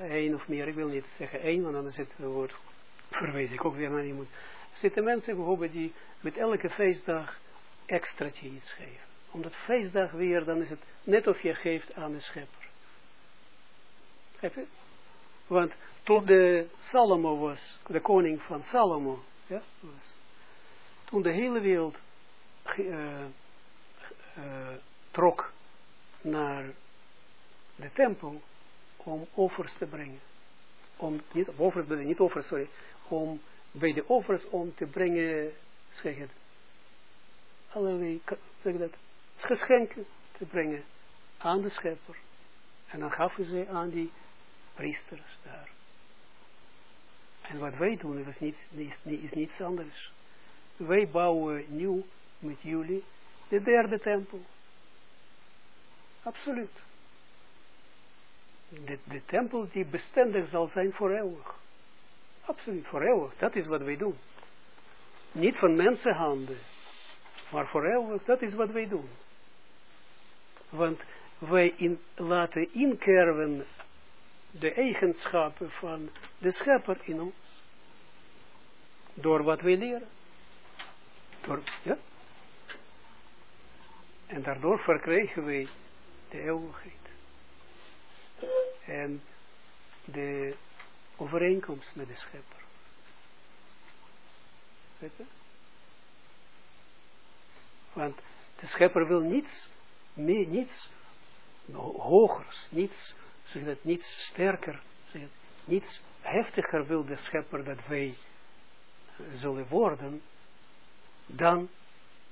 één of meer, ik wil niet zeggen één, want dan is het woord verwijs ik ook weer naar iemand. Zitten mensen bijvoorbeeld die met elke feestdag extra iets geven. Omdat feestdag weer, dan is het net of je geeft aan de schepper. Heb je? Want toen de Salomo was, de koning van Salomo, ja, was, toen de hele wereld uh, uh, trok naar de tempel om offers te brengen. Om, niet offers, niet offers, sorry, om bij de offers om te brengen, zeg het, allerlei, zeg dat, geschenken te brengen aan de schepper. En dan gaven ze aan die priesters daar. En wat wij doen, is, niet, is, is niets anders. Wij bouwen nieuw met jullie de derde tempel. Absoluut. De, de tempel die bestendig zal zijn voor eeuwig. Voor eeuwig. Dat is wat wij doen. niet van mensenhanden, maar voor eeuwig, dat is wat wij doen. Want wij in, laten inkerven de eigenschappen van de schepper in ons. Door wat wij leren. Door, ja? En daardoor verkrijgen wij de eeuwigheid. En de overeenkomst met de schepper. Weet je? Want de schepper wil niets, meer, niets hogers, niets, zeg dat, niets sterker, zeg niets heftiger wil de schepper dat wij zullen worden, dan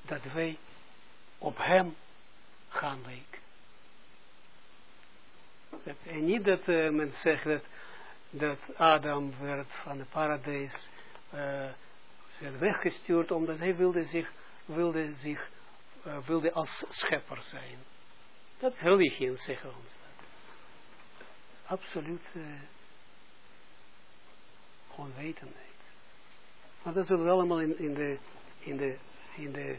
dat wij op hem gaan lijken. En niet dat uh, men zegt dat, dat Adam werd van het paradijs uh, weggestuurd omdat hij wilde zich, wilde zich, uh, wilde als schepper zijn. Dat is religie, zeggen ons dat. Absoluut uh, onwetendheid. Maar dat zullen we allemaal in, in de, in de, in de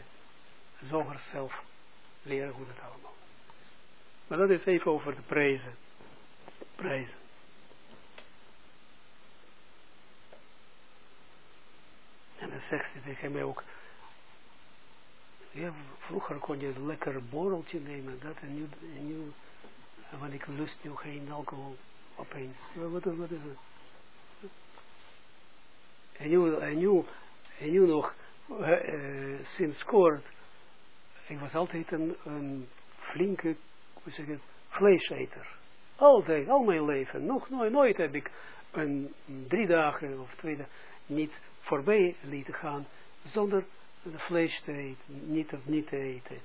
zoger zelf leren hoe dat allemaal Maar dat is even over de prijzen. Prijzen. En dan zegt ze tegen mij ook, ja, vroeger kon je een lekker borreltje nemen, dat en nu, en nu want ik lust nu geen alcohol opeens. Wat, wat, is het? En nu, en nu, en nu nog, uh, sinds kort, ik was altijd een, een flinke, hoe zeg het, vleeseter. Altijd, al mijn leven. Nog nooit, nooit heb ik een drie dagen of twee dagen niet voorbij lieten gaan zonder vlees te eten, niet of niet te eten.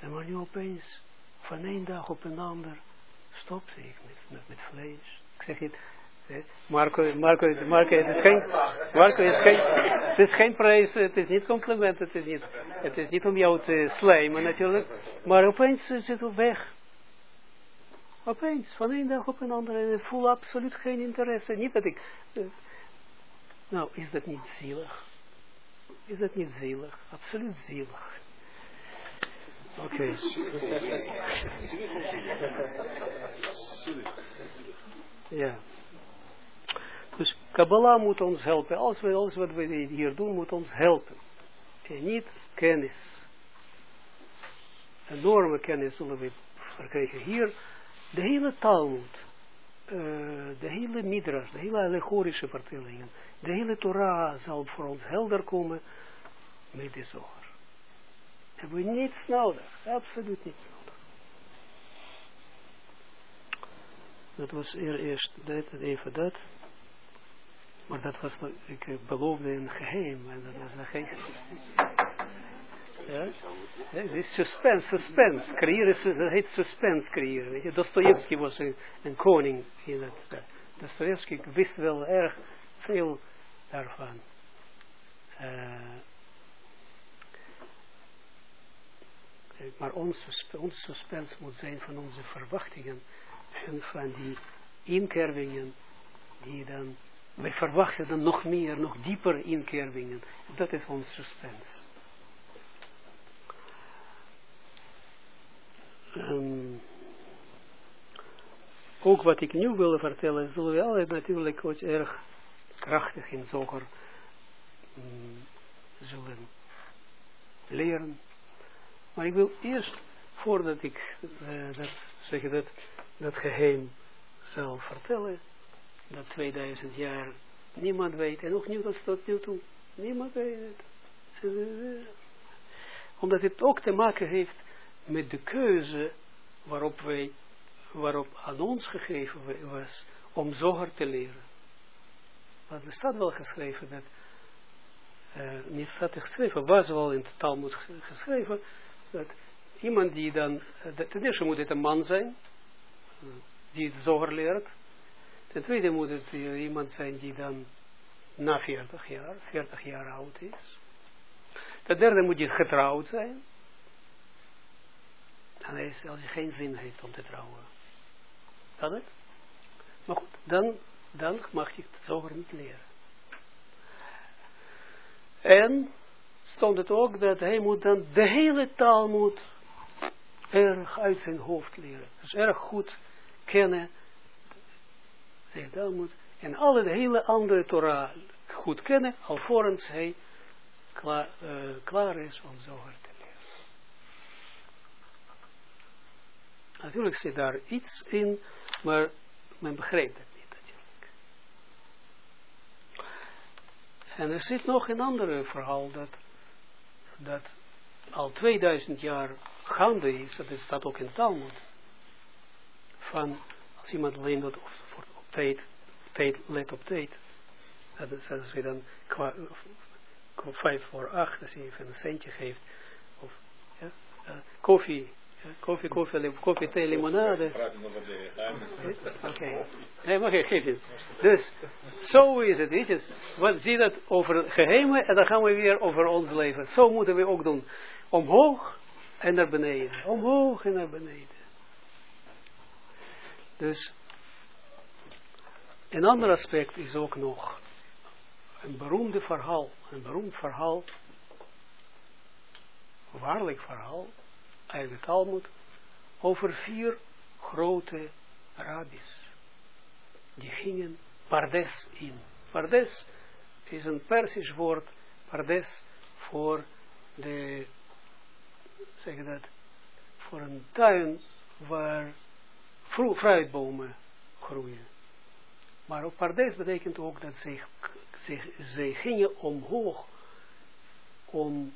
En maar nu opeens, van één dag op een ander, stopt ik met, met, vlees. Ik zeg het, Marco, Marco, Marco, het is geen, Marco, het is geen, het is geen prijs, het is niet compliment, het is niet, het is niet om jou te slijmen natuurlijk, maar opeens is het weg. Opeens, van één dag op een andere, en ik voel absoluut geen interesse, niet dat ik, uh, nou, is dat niet zielig? Is dat niet zielig? Absoluut zielig. Oké. Okay. Ja. Dus Kabbalah moet ons helpen. Alles, alles wat we hier doen moet ons helpen. En niet kennis. Enorme kennis zullen we verkrijgen. Hier de hele Talmud. Uh, de hele Midrash, de hele allegorische vertellingen. De hele Torah zal voor ons helder komen met de zoger. Hebben we niets nodig. Absoluut niets nodig. Dat was eerst dat, even dat. Maar dat was, ik beloofde een geheim. En dat was geen ja? Is suspense, suspense. Creëren, dat heet suspense creëren. Dostoevsky was een, een koning in het. Uh, Dostoevsky wist wel erg veel daarvan. Uh, maar ons, ons suspense moet zijn van onze verwachtingen en van die inkervingen die dan wij verwachten dan nog meer, nog dieper inkervingen. Dat is ons suspense. Um, ook wat ik nu wil vertellen, zullen we altijd natuurlijk ook erg krachtig in zoger um, zullen leren. Maar ik wil eerst, voordat ik uh, dat, zeg dat, dat geheim zal vertellen, dat 2000 jaar niemand weet, en ook niet als tot nu toe, niemand weet het. Omdat het ook te maken heeft met de keuze waarop wij, waarop aan ons gegeven was, om zoger te leren. Want er staat wel geschreven dat, uh, niet staat er geschreven, was wel in het Talmud geschreven, dat iemand die dan, uh, ten eerste moet het een man zijn, uh, die het zoger leert, Ten tweede moet het iemand zijn die dan na 40 jaar, 40 jaar oud is. Ten derde moet je getrouwd zijn. Dan is, als je geen zin heeft om te trouwen. Kan het? Maar goed, dan, dan mag je het zoger niet leren. En stond het ook dat hij moet dan de hele taal moet erg uit zijn hoofd leren. Dus erg goed kennen. Taal moet, en alle de hele andere Torah goed kennen, alvorens hij klaar, klaar is om zoger te leren. Natuurlijk zit daar iets in, maar men begrijpt het niet natuurlijk. En er zit nog een ander verhaal dat, dat al 2000 jaar gaande is, dat staat ook in Talmud, van als iemand alleen doet of, op tijd, tijd, let op tijd, dat is als je dan qua, vijf voor acht, als je even een centje geeft, of ja, uh, koffie, koffie, koffie, koffie, thee, limonade. Oké, okay. nee, maar geef het. Dus, zo is het, weet je, wat zie dat over geheimen, en dan gaan we weer over ons leven. Zo moeten we ook doen. Omhoog en naar beneden. Omhoog en naar beneden. Dus, een ander aspect is ook nog een beroemde verhaal, een beroemd verhaal, waarlijk verhaal, uit de Talmud, over vier grote rabbis. Die gingen Pardes in. Pardes is een Persisch woord, Pardes, voor de, zeg dat, voor een tuin waar fruitbomen groeien. Maar op Pardes betekent ook dat zij zij gingen omhoog om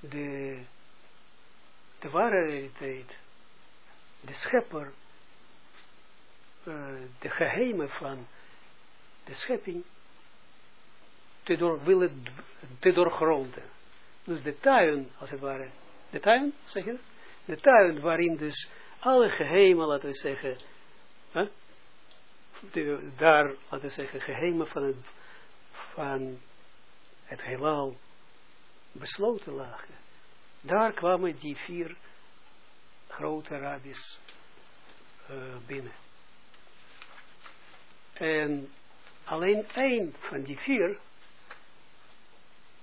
de, de ware realiteit, de schepper, uh, de geheimen van de schepping te door, willen te doorgronden. Dus de tuin, als het ware, de tuin, zeg je? De tuin waarin dus alle geheimen, laten we zeggen, de, daar, laten we zeggen, geheimen van het, van het heelal besloten lagen. Daar kwamen die vier grote rabbis uh, binnen. En alleen één van die vier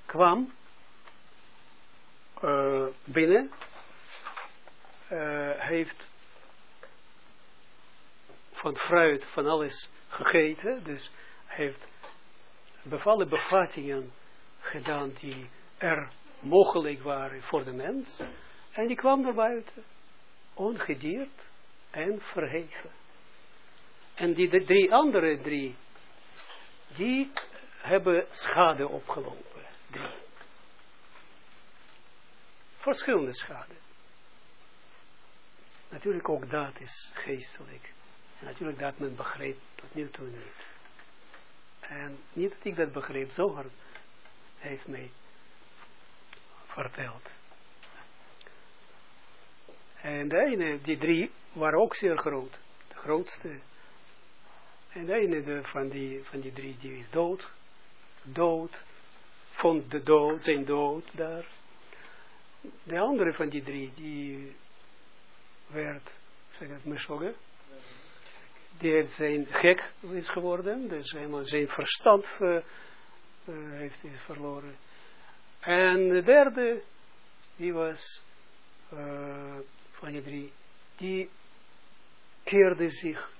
kwam uh, binnen, uh, heeft van fruit, van alles gegeten. Dus heeft bevallen bevattingen gedaan die er mogelijk waren voor de mens. En die kwam naar buiten, ongedierd en verheven. En die de drie andere drie, die hebben schade opgelopen. Drie. Verschillende schade. Natuurlijk ook dat is geestelijk. Natuurlijk dat men begreep tot nu toe niet. En niet dat ik dat begreep, Zoger heeft mij verteld. En de ene, die drie waren ook zeer groot. De grootste. En de ene de, van, die, van die drie, die is dood. Dood. Vond de dood, zijn dood daar. De andere van die drie, die werd, zeg het, Meshoge die zijn gek is geworden, dus helemaal zijn verstand uh, uh, heeft hij verloren. En de derde, die was uh, van die drie, die keerde zich,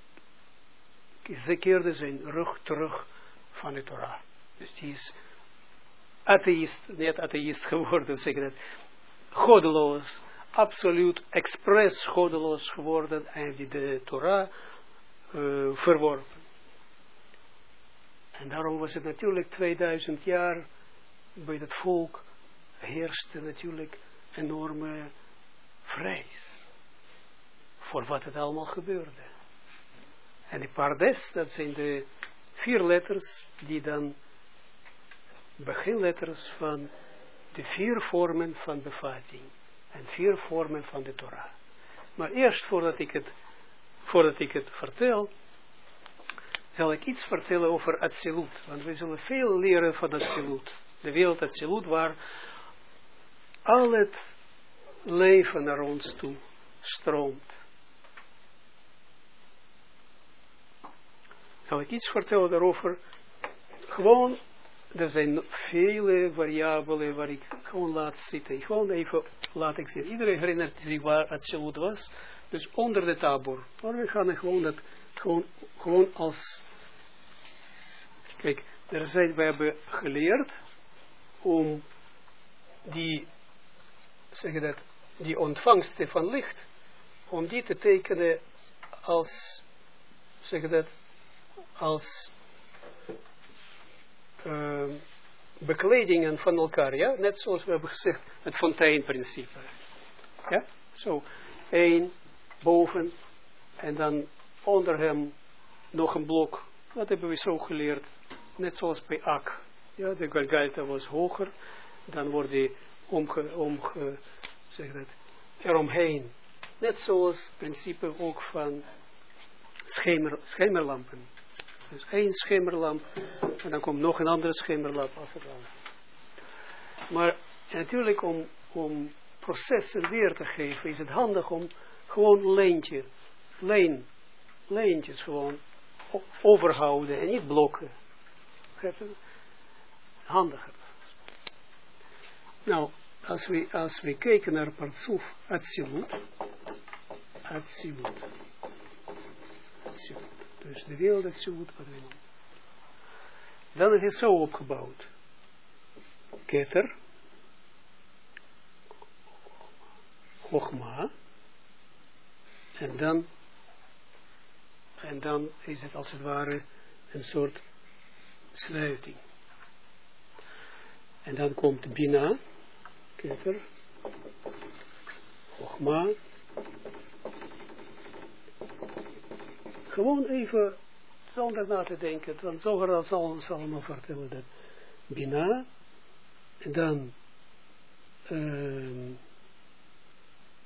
ze keerde zijn rug terug van de Torah. Dus die is atheïst, net atheïst geworden, zeg dat, godeloos, absoluut expres godeloos geworden en die de Torah uh, verworpen. En daarom was het natuurlijk 2000 jaar bij dat volk heerste natuurlijk enorme vrees voor wat het allemaal gebeurde. En die pardes, dat zijn de vier letters die dan beginletters van de vier vormen van bevatting en vier vormen van de Torah. Maar eerst voordat ik het voordat ik het vertel, zal ik iets vertellen over Atsilut. Want we zullen veel leren van Atsilut. De wereld Atsilut waar al het leven naar ons toe stroomt. Zal ik iets vertellen daarover? Gewoon er zijn vele variabelen waar ik gewoon laat zitten. Gewoon even laat ik zien. Iedereen herinnert zich waar Atsilut was. Dus onder de tabor. Maar we gaan gewoon dat gewoon, gewoon als kijk, er zijn, we hebben geleerd om die zeg dat, die ontvangsten van licht, om die te tekenen als zeg dat, als uh, bekledingen van elkaar, ja, net zoals we hebben gezegd, het fonteinprincipe. Ja, zo, één boven en dan onder hem nog een blok, dat hebben we zo geleerd, net zoals bij Ak. Ja, de Galgalta was hoger, dan wordt die omge zeg dat, eromheen. Net zoals het principe ook van schemer, schemerlampen. Dus één schemerlamp en dan komt nog een andere schemerlamp als het ware. Maar natuurlijk om, om processen weer te geven is het handig om gewoon leentje, leen, leentjes gewoon overhouden en niet blokken. Handiger. Nou, als we, als we kijken naar Partsuf Atsilut, Atsilut, Atsilut, dus de wereld Atsilut, wat dan is het zo opgebouwd. Keter, Chogma, en dan, en dan is het als het ware een soort sluiting. En dan komt Bina, Keter, Chogma. Gewoon even, zonder na te denken, dan Zoger zal ons allemaal vertellen dat Bina, en dan, uh,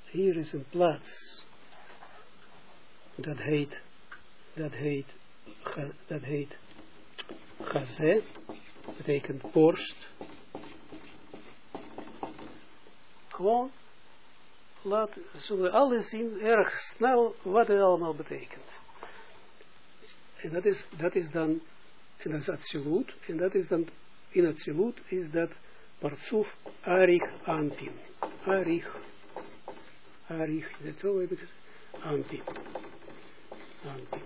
hier is een plaats, dat heet, dat heet, dat heet, Gazé, betekent borst, gewoon laat, zullen alles zien erg snel wat het allemaal betekent. En dat is, dat is dan, en dat is absoluut, en dat is dan, in absoluut is dat partsuf arich antin. Arich, arich, is het zo heb ik gezegd? Antin. Antin.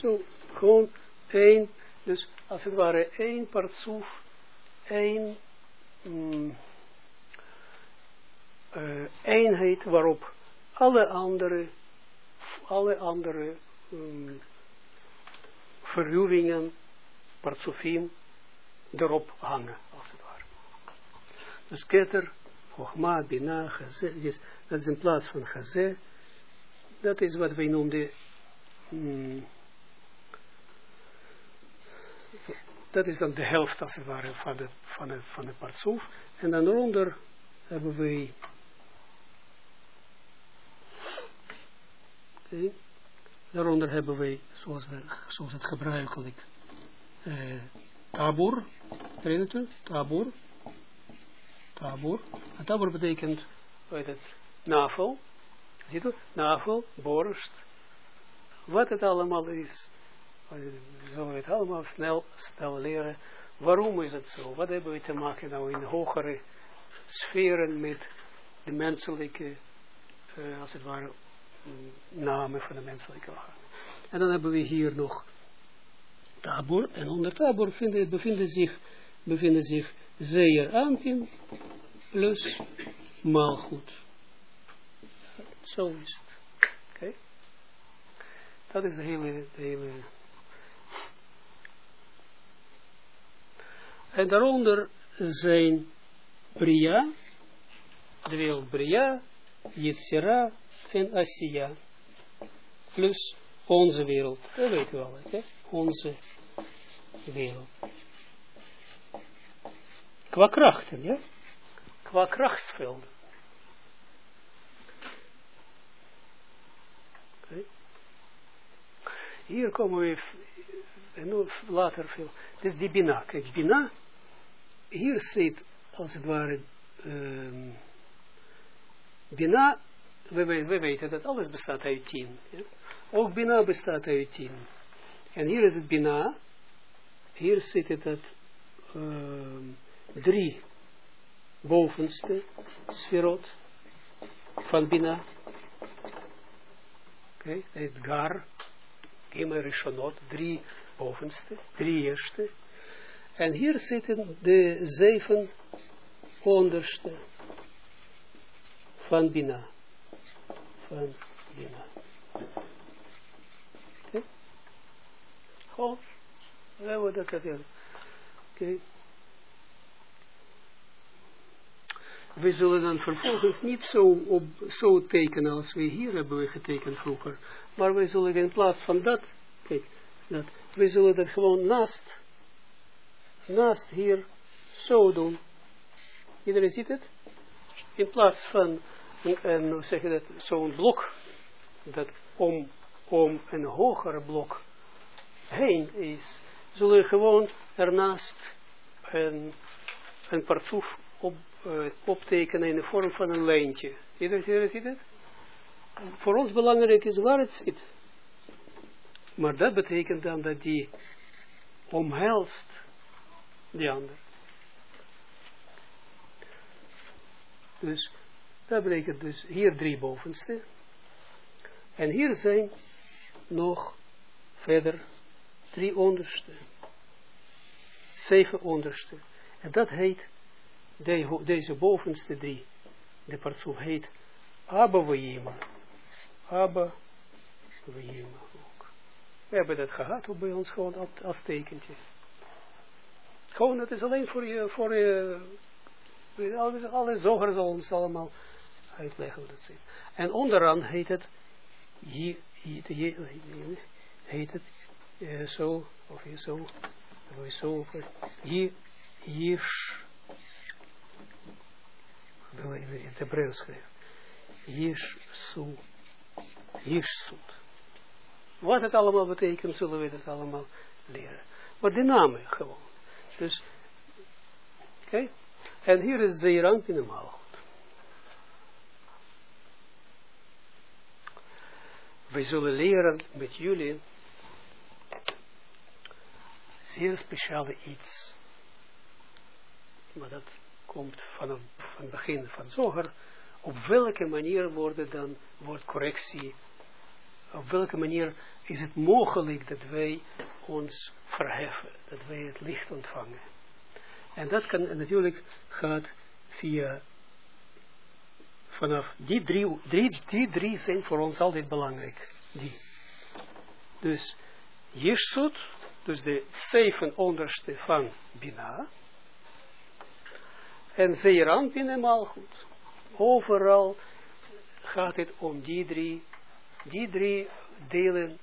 Zo, gewoon één, dus als het ware één partsuf, één, mm, uh, eenheid waarop alle andere, alle andere um, verhuwingen, partsofiem, erop hangen, als het ware. Dus keter, Chogma, Bina, Chazé, dus dat is in plaats van Chazé, dat is wat wij noemden, um, dat is dan de helft, als het ware, van de, van de, van de en dan onder hebben wij Okay. Daaronder hebben wij, zoals, we, zoals het gebruikelijk, eh, tabor, herinnert u? Tabor. Tabor. En tabor betekent, weet het, navel. Ziet u? Navel, borst. Wat het allemaal is. Zullen we het allemaal snel, snel leren. Waarom is het zo? Wat hebben we te maken nou in hogere sferen met de menselijke, uh, als het ware, namen van de menselijke organen. En dan hebben we hier nog tabor. En onder tabor vinden, bevinden zich, bevinden zich zeer aanpin plus maalgoed. Zo is het. Oké. Dat is de hele, de hele. En daaronder zijn Bria, de wereld Bria, Yitzira, en Asiya. Plus onze wereld. Dat weten we al, hè? Onze wereld. Qua krachten, ja? Qua krachtsvelden. Okay. Hier komen we en later veel. Dus die Bina. Kijk, Bina. Hier zit, als het ware, um, Bina we, we, weten dat alles bestaat uit tien. Ja? Ook Bina bestaat uit tien. En hier is het Bina. Hier zit het dat ehm, drie bovenste sferot van Bina. Oké, het Gar, Gima Rishonot, drie bovenste, drie eerste. En hier zitten de zeven onderste van Bina. Van. Oké? We hebben dat Oké. We zullen dan vervolgens niet zo, op, zo tekenen als we hier hebben getekend vroeger. Maar we zullen in plaats van dat, kijk, dat, we zullen dat gewoon naast, naast hier zo doen. Iedereen ziet het? In plaats van, en hoe zeg je dat, zo'n blok, dat om, om een hoger blok heen is, zullen we gewoon ernaast een, een partsoef op, uh, optekenen in de vorm van een lijntje. Iedereen ziet het? Voor ons belangrijk is waar het zit. Maar dat betekent dan dat die omhelst die ander. Dus dat betekent dus hier drie bovenste. En hier zijn nog verder drie onderste. Zeven onderste. En dat heet, de, deze bovenste drie, de partsoef heet Abba. Abba ook. We hebben dat gehad ook bij ons gewoon als tekentje. Gewoon, het is alleen voor je, voor je, alle, alle zoger zal ons allemaal uitleggen hoe dat zit. En onderaan heet het, je, je, heet het, uh, zo, of je zo, of zo, je, jish, even in het Hebreeuws schrijven, jish, su, jish, Wat het allemaal betekent, zullen we dat allemaal leren. Maar de namen gewoon. Dus, oké. Okay. En hier is Zeerank in de maal. Wij zullen leren met jullie zeer speciale iets. Maar dat komt van, een, van begin van zoger. Op welke manier wordt dan, wordt correctie, op welke manier is het mogelijk dat wij ons verheffen, dat wij het licht ontvangen. En dat kan natuurlijk gaat via vanaf die drie, die drie zijn voor ons altijd belangrijk. Die. Dus Jeshut, dus de zeven onderste van Bina. En Zeeran binnen goed. Overal gaat het om die drie, die drie delen,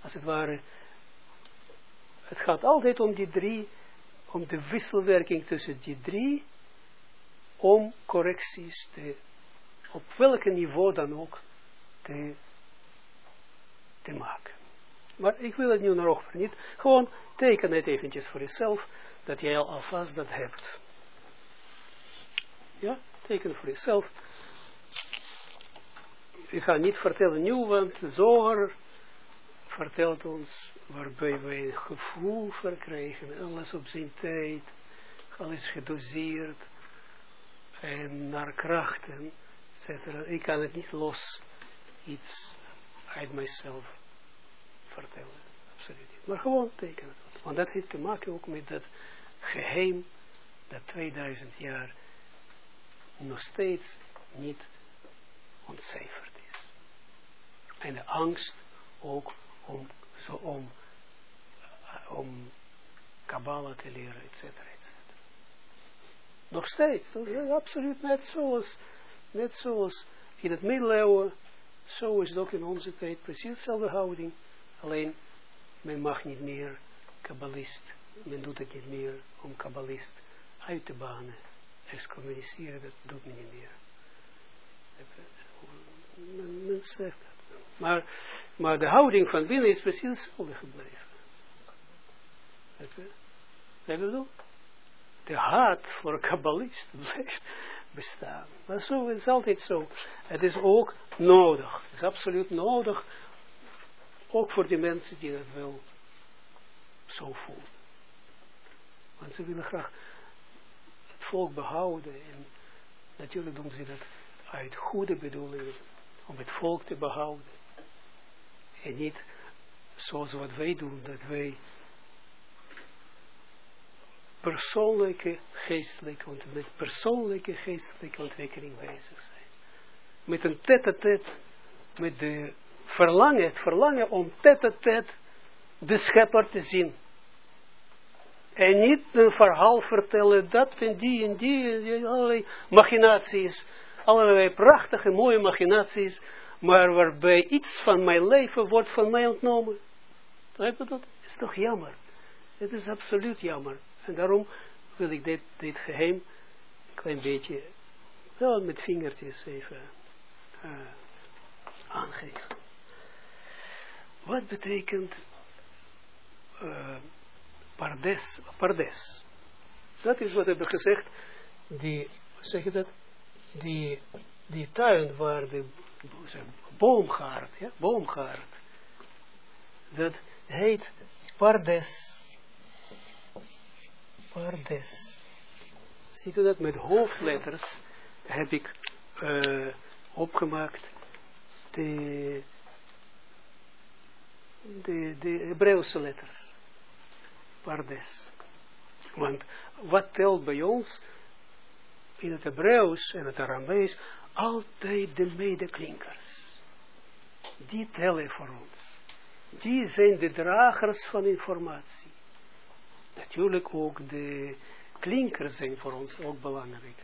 als het ware. Het gaat altijd om die drie, om de wisselwerking tussen die drie, om correcties te, op welk niveau dan ook, te, te maken. Maar ik wil het nu nog niet. Gewoon teken het eventjes voor jezelf, dat jij al alvast dat hebt. Ja, teken voor jezelf. Ik ga niet vertellen nu, want Zoger vertelt ons waarbij wij een gevoel verkrijgen, alles op zijn tijd, alles gedoseerd en naar krachten, etc. Ik kan het niet los iets uit mijzelf vertellen. Absoluut niet. Maar gewoon tekenen. Want dat heeft te maken ook met dat geheim dat 2000 jaar nog steeds niet ontcijferd is. En de angst ook om, zo om, om Kabbalah te leren, et cetera, et cetera. Nog steeds, absoluut net zoals, net zoals in het middeleeuwen, zo is het ook in onze tijd precies dezelfde houding. Alleen, men mag niet meer kabbalist, men doet het niet meer om kabbalist uit te banen. Excommuniceren, dat doet men niet meer. Men, men zegt dat. Maar, maar de houding van binnen is precies hetzelfde gebleven. Begrijp De haat voor kabbalist blijft bestaan. Maar zo is het altijd zo. Het is ook nodig. Het is absoluut nodig ook voor die mensen die dat wel zo voelen. Want ze willen graag het volk behouden. En natuurlijk doen ze dat uit goede bedoelingen. Om het volk te behouden. En niet zoals wat wij doen, dat wij persoonlijke geestelijke, persoonlijke ontwikkeling bezig zijn. Met een tête-à-tête, met de verlangen, het verlangen om tête-à-tête de schepper te zien. En niet een verhaal vertellen, dat en die en die, en allerlei machinaties, allerlei prachtige, mooie machinaties, maar waarbij iets van mijn leven wordt van mij ontnomen. Dat is toch jammer. Het is absoluut jammer. En daarom wil ik dit, dit geheim een klein beetje, wel met vingertjes even uh, aangeven. Wat betekent uh, pardes, pardes? Dat is wat we hebben gezegd, die, zeg je dat, die, die tuin waar de boomgaard, ja, boomgaard, dat heet pardes. Pardes. Ziet u dat? Met hoofdletters heb ik uh, opgemaakt de, de, de letters. Pardes. Want wat telt bij ons in het Hebreeuws en het Aramees altijd de medeklinkers. Die tellen voor ons. Die zijn de dragers van informatie. Natuurlijk ook de klinkers zijn voor ons ook belangrijk.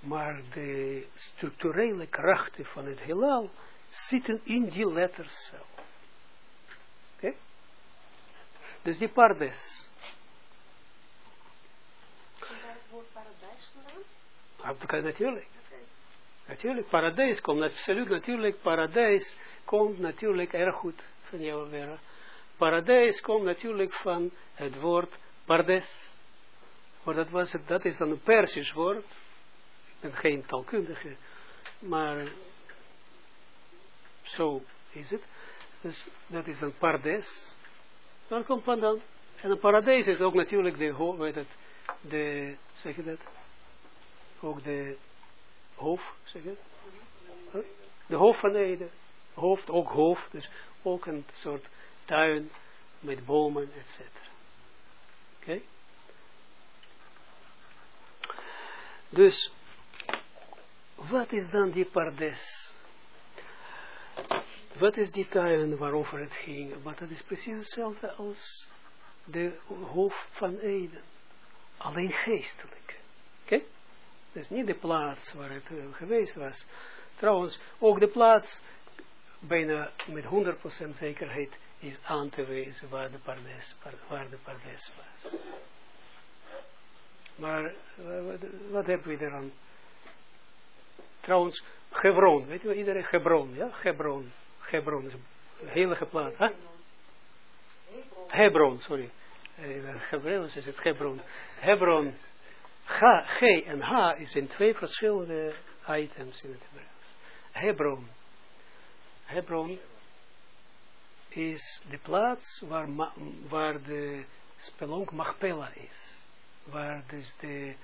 Maar de structurele krachten van het heelal zitten in die letters zelf. Oké? Dus die pardes. Waar het woord paradijs vandaan? Natuurlijk. Natuurlijk, paradijs komt, absoluut natuurlijk, paradijs komt natuurlijk erg goed van jou weer. Paradijs komt natuurlijk van het woord pardes. Maar dat, was het, dat is dan een Persisch woord. Ik geen taalkundige, maar zo is het. Dus dat is een pardes. Daar komt vandaan. En een paradijs is ook natuurlijk de, weet het, de, zeg je dat? Ook de hoofd, zeg je? De hoofd van Ede. Hoofd, ook hoofd, dus ook een soort tuin met bomen, etc. Oké? Dus, wat is dan die pardes? Wat is die tuin waarover het ging? Want dat is precies hetzelfde als de hoofd van Eden. Alleen geestelijk. Oké? Dat is niet de plaats waar het uh, geweest was. Trouwens, ook de plaats bijna met 100% zekerheid is aan te wijzen waar de pardes, waar de pardes was. Maar uh, wat hebben we eraan? Trouwens, Hebron, weet je iedereen Hebron, ja? Hebron. Hebron is een heilige plaats, hè? Hebron, sorry. In Hebreeuws is het Hebron. Hebron, G, G en H is in twee verschillende items in het Hebreeuws. Hebron. Hebron is de plaats waar, waar de spelonk Machpela is. Waar dus de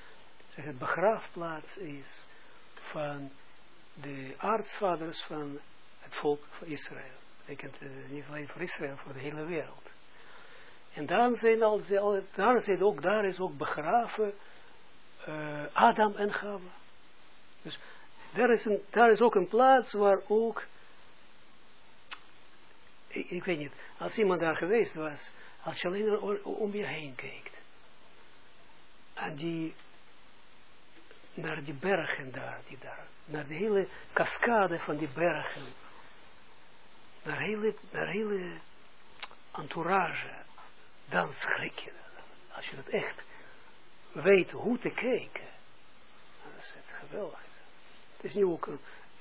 zeg het, begraafplaats is van de aartsvaders van het volk van Israël. Betekent uh, niet alleen voor Israël, voor de hele wereld. En dan zijn al, daar, zijn ook, daar is ook begraven uh, Adam en Chava. Dus daar is, een, daar is ook een plaats waar ook, ik, weet niet, als iemand daar geweest was, als je alleen om je heen kijkt, en die, naar die bergen daar, die daar, naar de hele cascade van die bergen, naar hele, naar hele entourage, dan schrik je. Als je dat echt weet hoe te kijken, dan is het geweldig. Het is nu ook,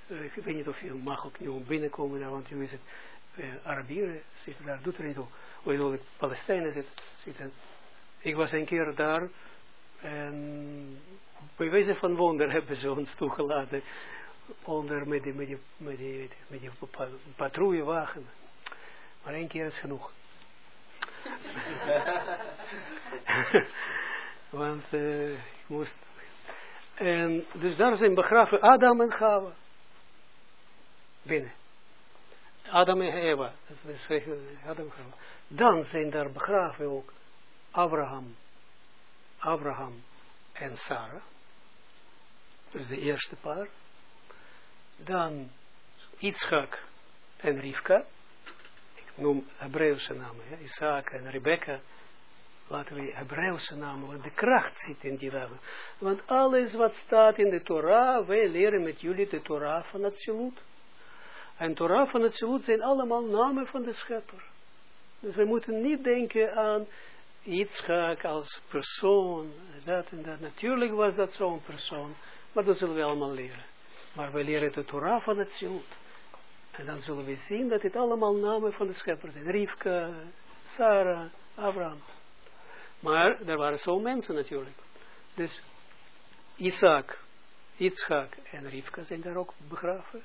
uh, ik weet niet of je mag ook nu binnenkomen, want nu is het uh, Arabieren zitten daar, doet er niet toe. Hoe het Palestijnen zit, zitten. Ik was een keer daar en bij wijze van wonder hebben ze ons toegelaten onder met die, met die, met die, met die patrouillewagen. Maar één keer is genoeg. Want uh, ik moest... En dus daar zijn begraven Adam en Chava. Binnen. Adam en Eva. Adam en. Dan zijn daar begraven ook Abraham. Abraham en Sarah. Is de eerste paar. Dan Yitzchak en Rivka. Ik noem Hebreeuwse namen. Ja? Isaac en Rebecca. Laten we Hebreeuwse namen, want de kracht zit in die namen. Want alles wat staat in de Torah, wij leren met jullie de Torah van het Zilut. En Torah van het Zilut zijn allemaal namen van de schepper. Dus we moeten niet denken aan Yitzchak als persoon, dat en dat. Natuurlijk was dat zo'n persoon, maar dat zullen we allemaal leren. Maar we leren de Torah van het Zilut. En dan zullen we zien dat dit allemaal namen van de schepper zijn. Rivka, Sarah, Abraham. Maar er waren zo mensen natuurlijk. Dus Isaac, Yitzchak en Rivka zijn daar ook begraven.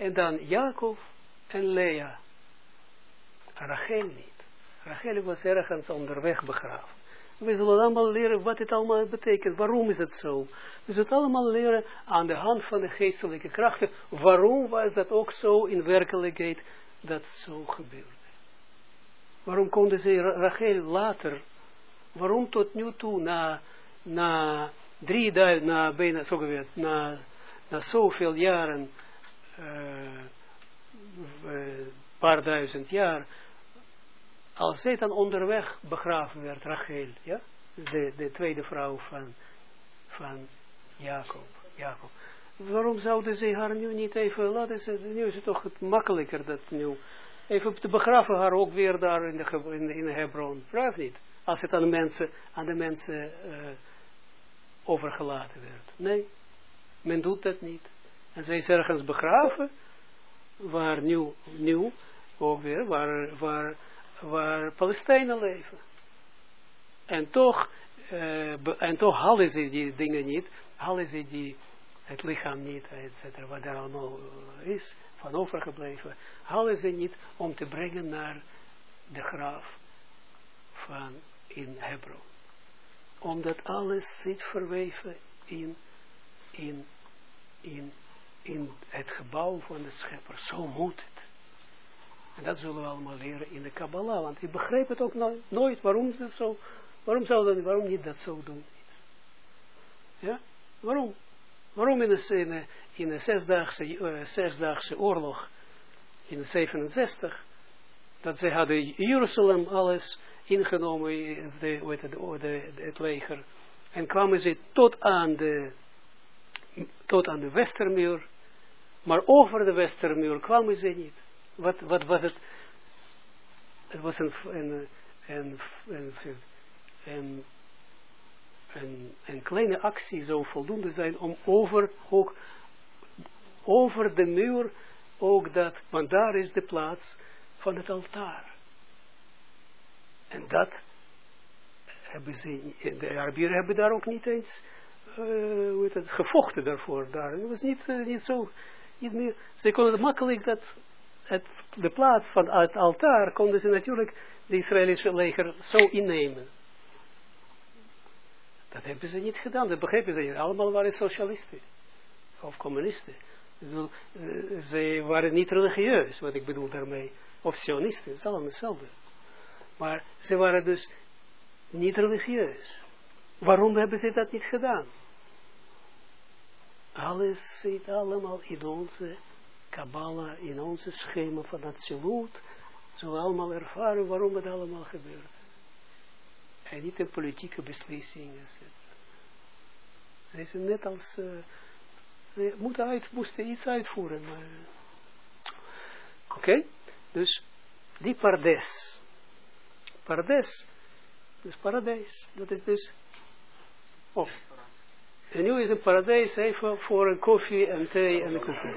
En dan Jacob en Lea. Rachel niet. Rachel was ergens onderweg begraven. We zullen allemaal leren wat het allemaal betekent. Waarom is het zo? We zullen allemaal leren aan de hand van de geestelijke krachten. Waarom was dat ook zo in werkelijkheid dat zo gebeurde? Waarom konden ze Rachel later, waarom tot nu toe, na, na drie duizend, na bijna, zo geweest, na, na zoveel jaren, uh, uh, paar duizend jaar, als zij dan onderweg begraven werd, Rachel, ja, de, de tweede vrouw van, van Jacob, Jacob. Waarom zouden ze haar nu niet even laten, ze, nu is het toch het makkelijker dat nu, even te begraven haar ook weer daar in de, in, Hebron, vraag niet, als het aan de mensen, aan de mensen uh, overgelaten werd. Nee, men doet dat niet. En zij is ergens begraven, waar nieuw, nieuw ook weer, waar, waar waar Palestijnen leven. En toch, uh, en toch halen ze die dingen niet, halen ze die, het lichaam niet, et cetera, wat er allemaal is, van overgebleven, halen ze niet om te brengen naar de graaf van in Hebron. Omdat alles zit verweven in, in, in, in het gebouw van de schepper. Zo moet het. En dat zullen we allemaal leren in de Kabbalah. Want ik begrijp het ook nooit. Waarom, dat zo, waarom zou dat, waarom niet dat zo doen? Ja? Waarom? Waarom in een, in zesdaagse, uh, zesdaagse oorlog, in de 67, dat zij hadden Jeruzalem alles ingenomen, de, de, het leger, en kwamen ze tot aan de, tot aan de Westermuur, maar over de Westermuur kwamen ze niet wat, wat was het? Het was een, een, een, kleine actie zou voldoende zijn om over, ook, over de muur ook dat, want daar is de plaats van het altaar. En dat hebben ze, de Arabieren hebben daar ook niet eens uh, hoe het, gevochten daarvoor. Daar. Het was niet, uh, niet zo, niet meer, ze konden makkelijk dat het, de plaats van het altaar konden ze natuurlijk de Israëlische leger zo innemen. Dat hebben ze niet gedaan, dat begrepen ze niet. Allemaal waren socialisten. Of communisten. Eh, ze waren niet religieus, wat ik bedoel daarmee. Of sionisten, het is allemaal hetzelfde. Maar ze waren dus niet religieus. Waarom hebben ze dat niet gedaan? Alles zit allemaal in onze Kabbalah in onze schema van Zilut, zullen we allemaal ervaren waarom het allemaal gebeurt. En niet een politieke beslissing. Ze is net als, uh, ze moeten uit, moesten iets uitvoeren. Oké, dus die pardes. Pardes, dus paradijs, dat is dus, oh, en nu is een paradijs even voor een koffie en thee en een koffie.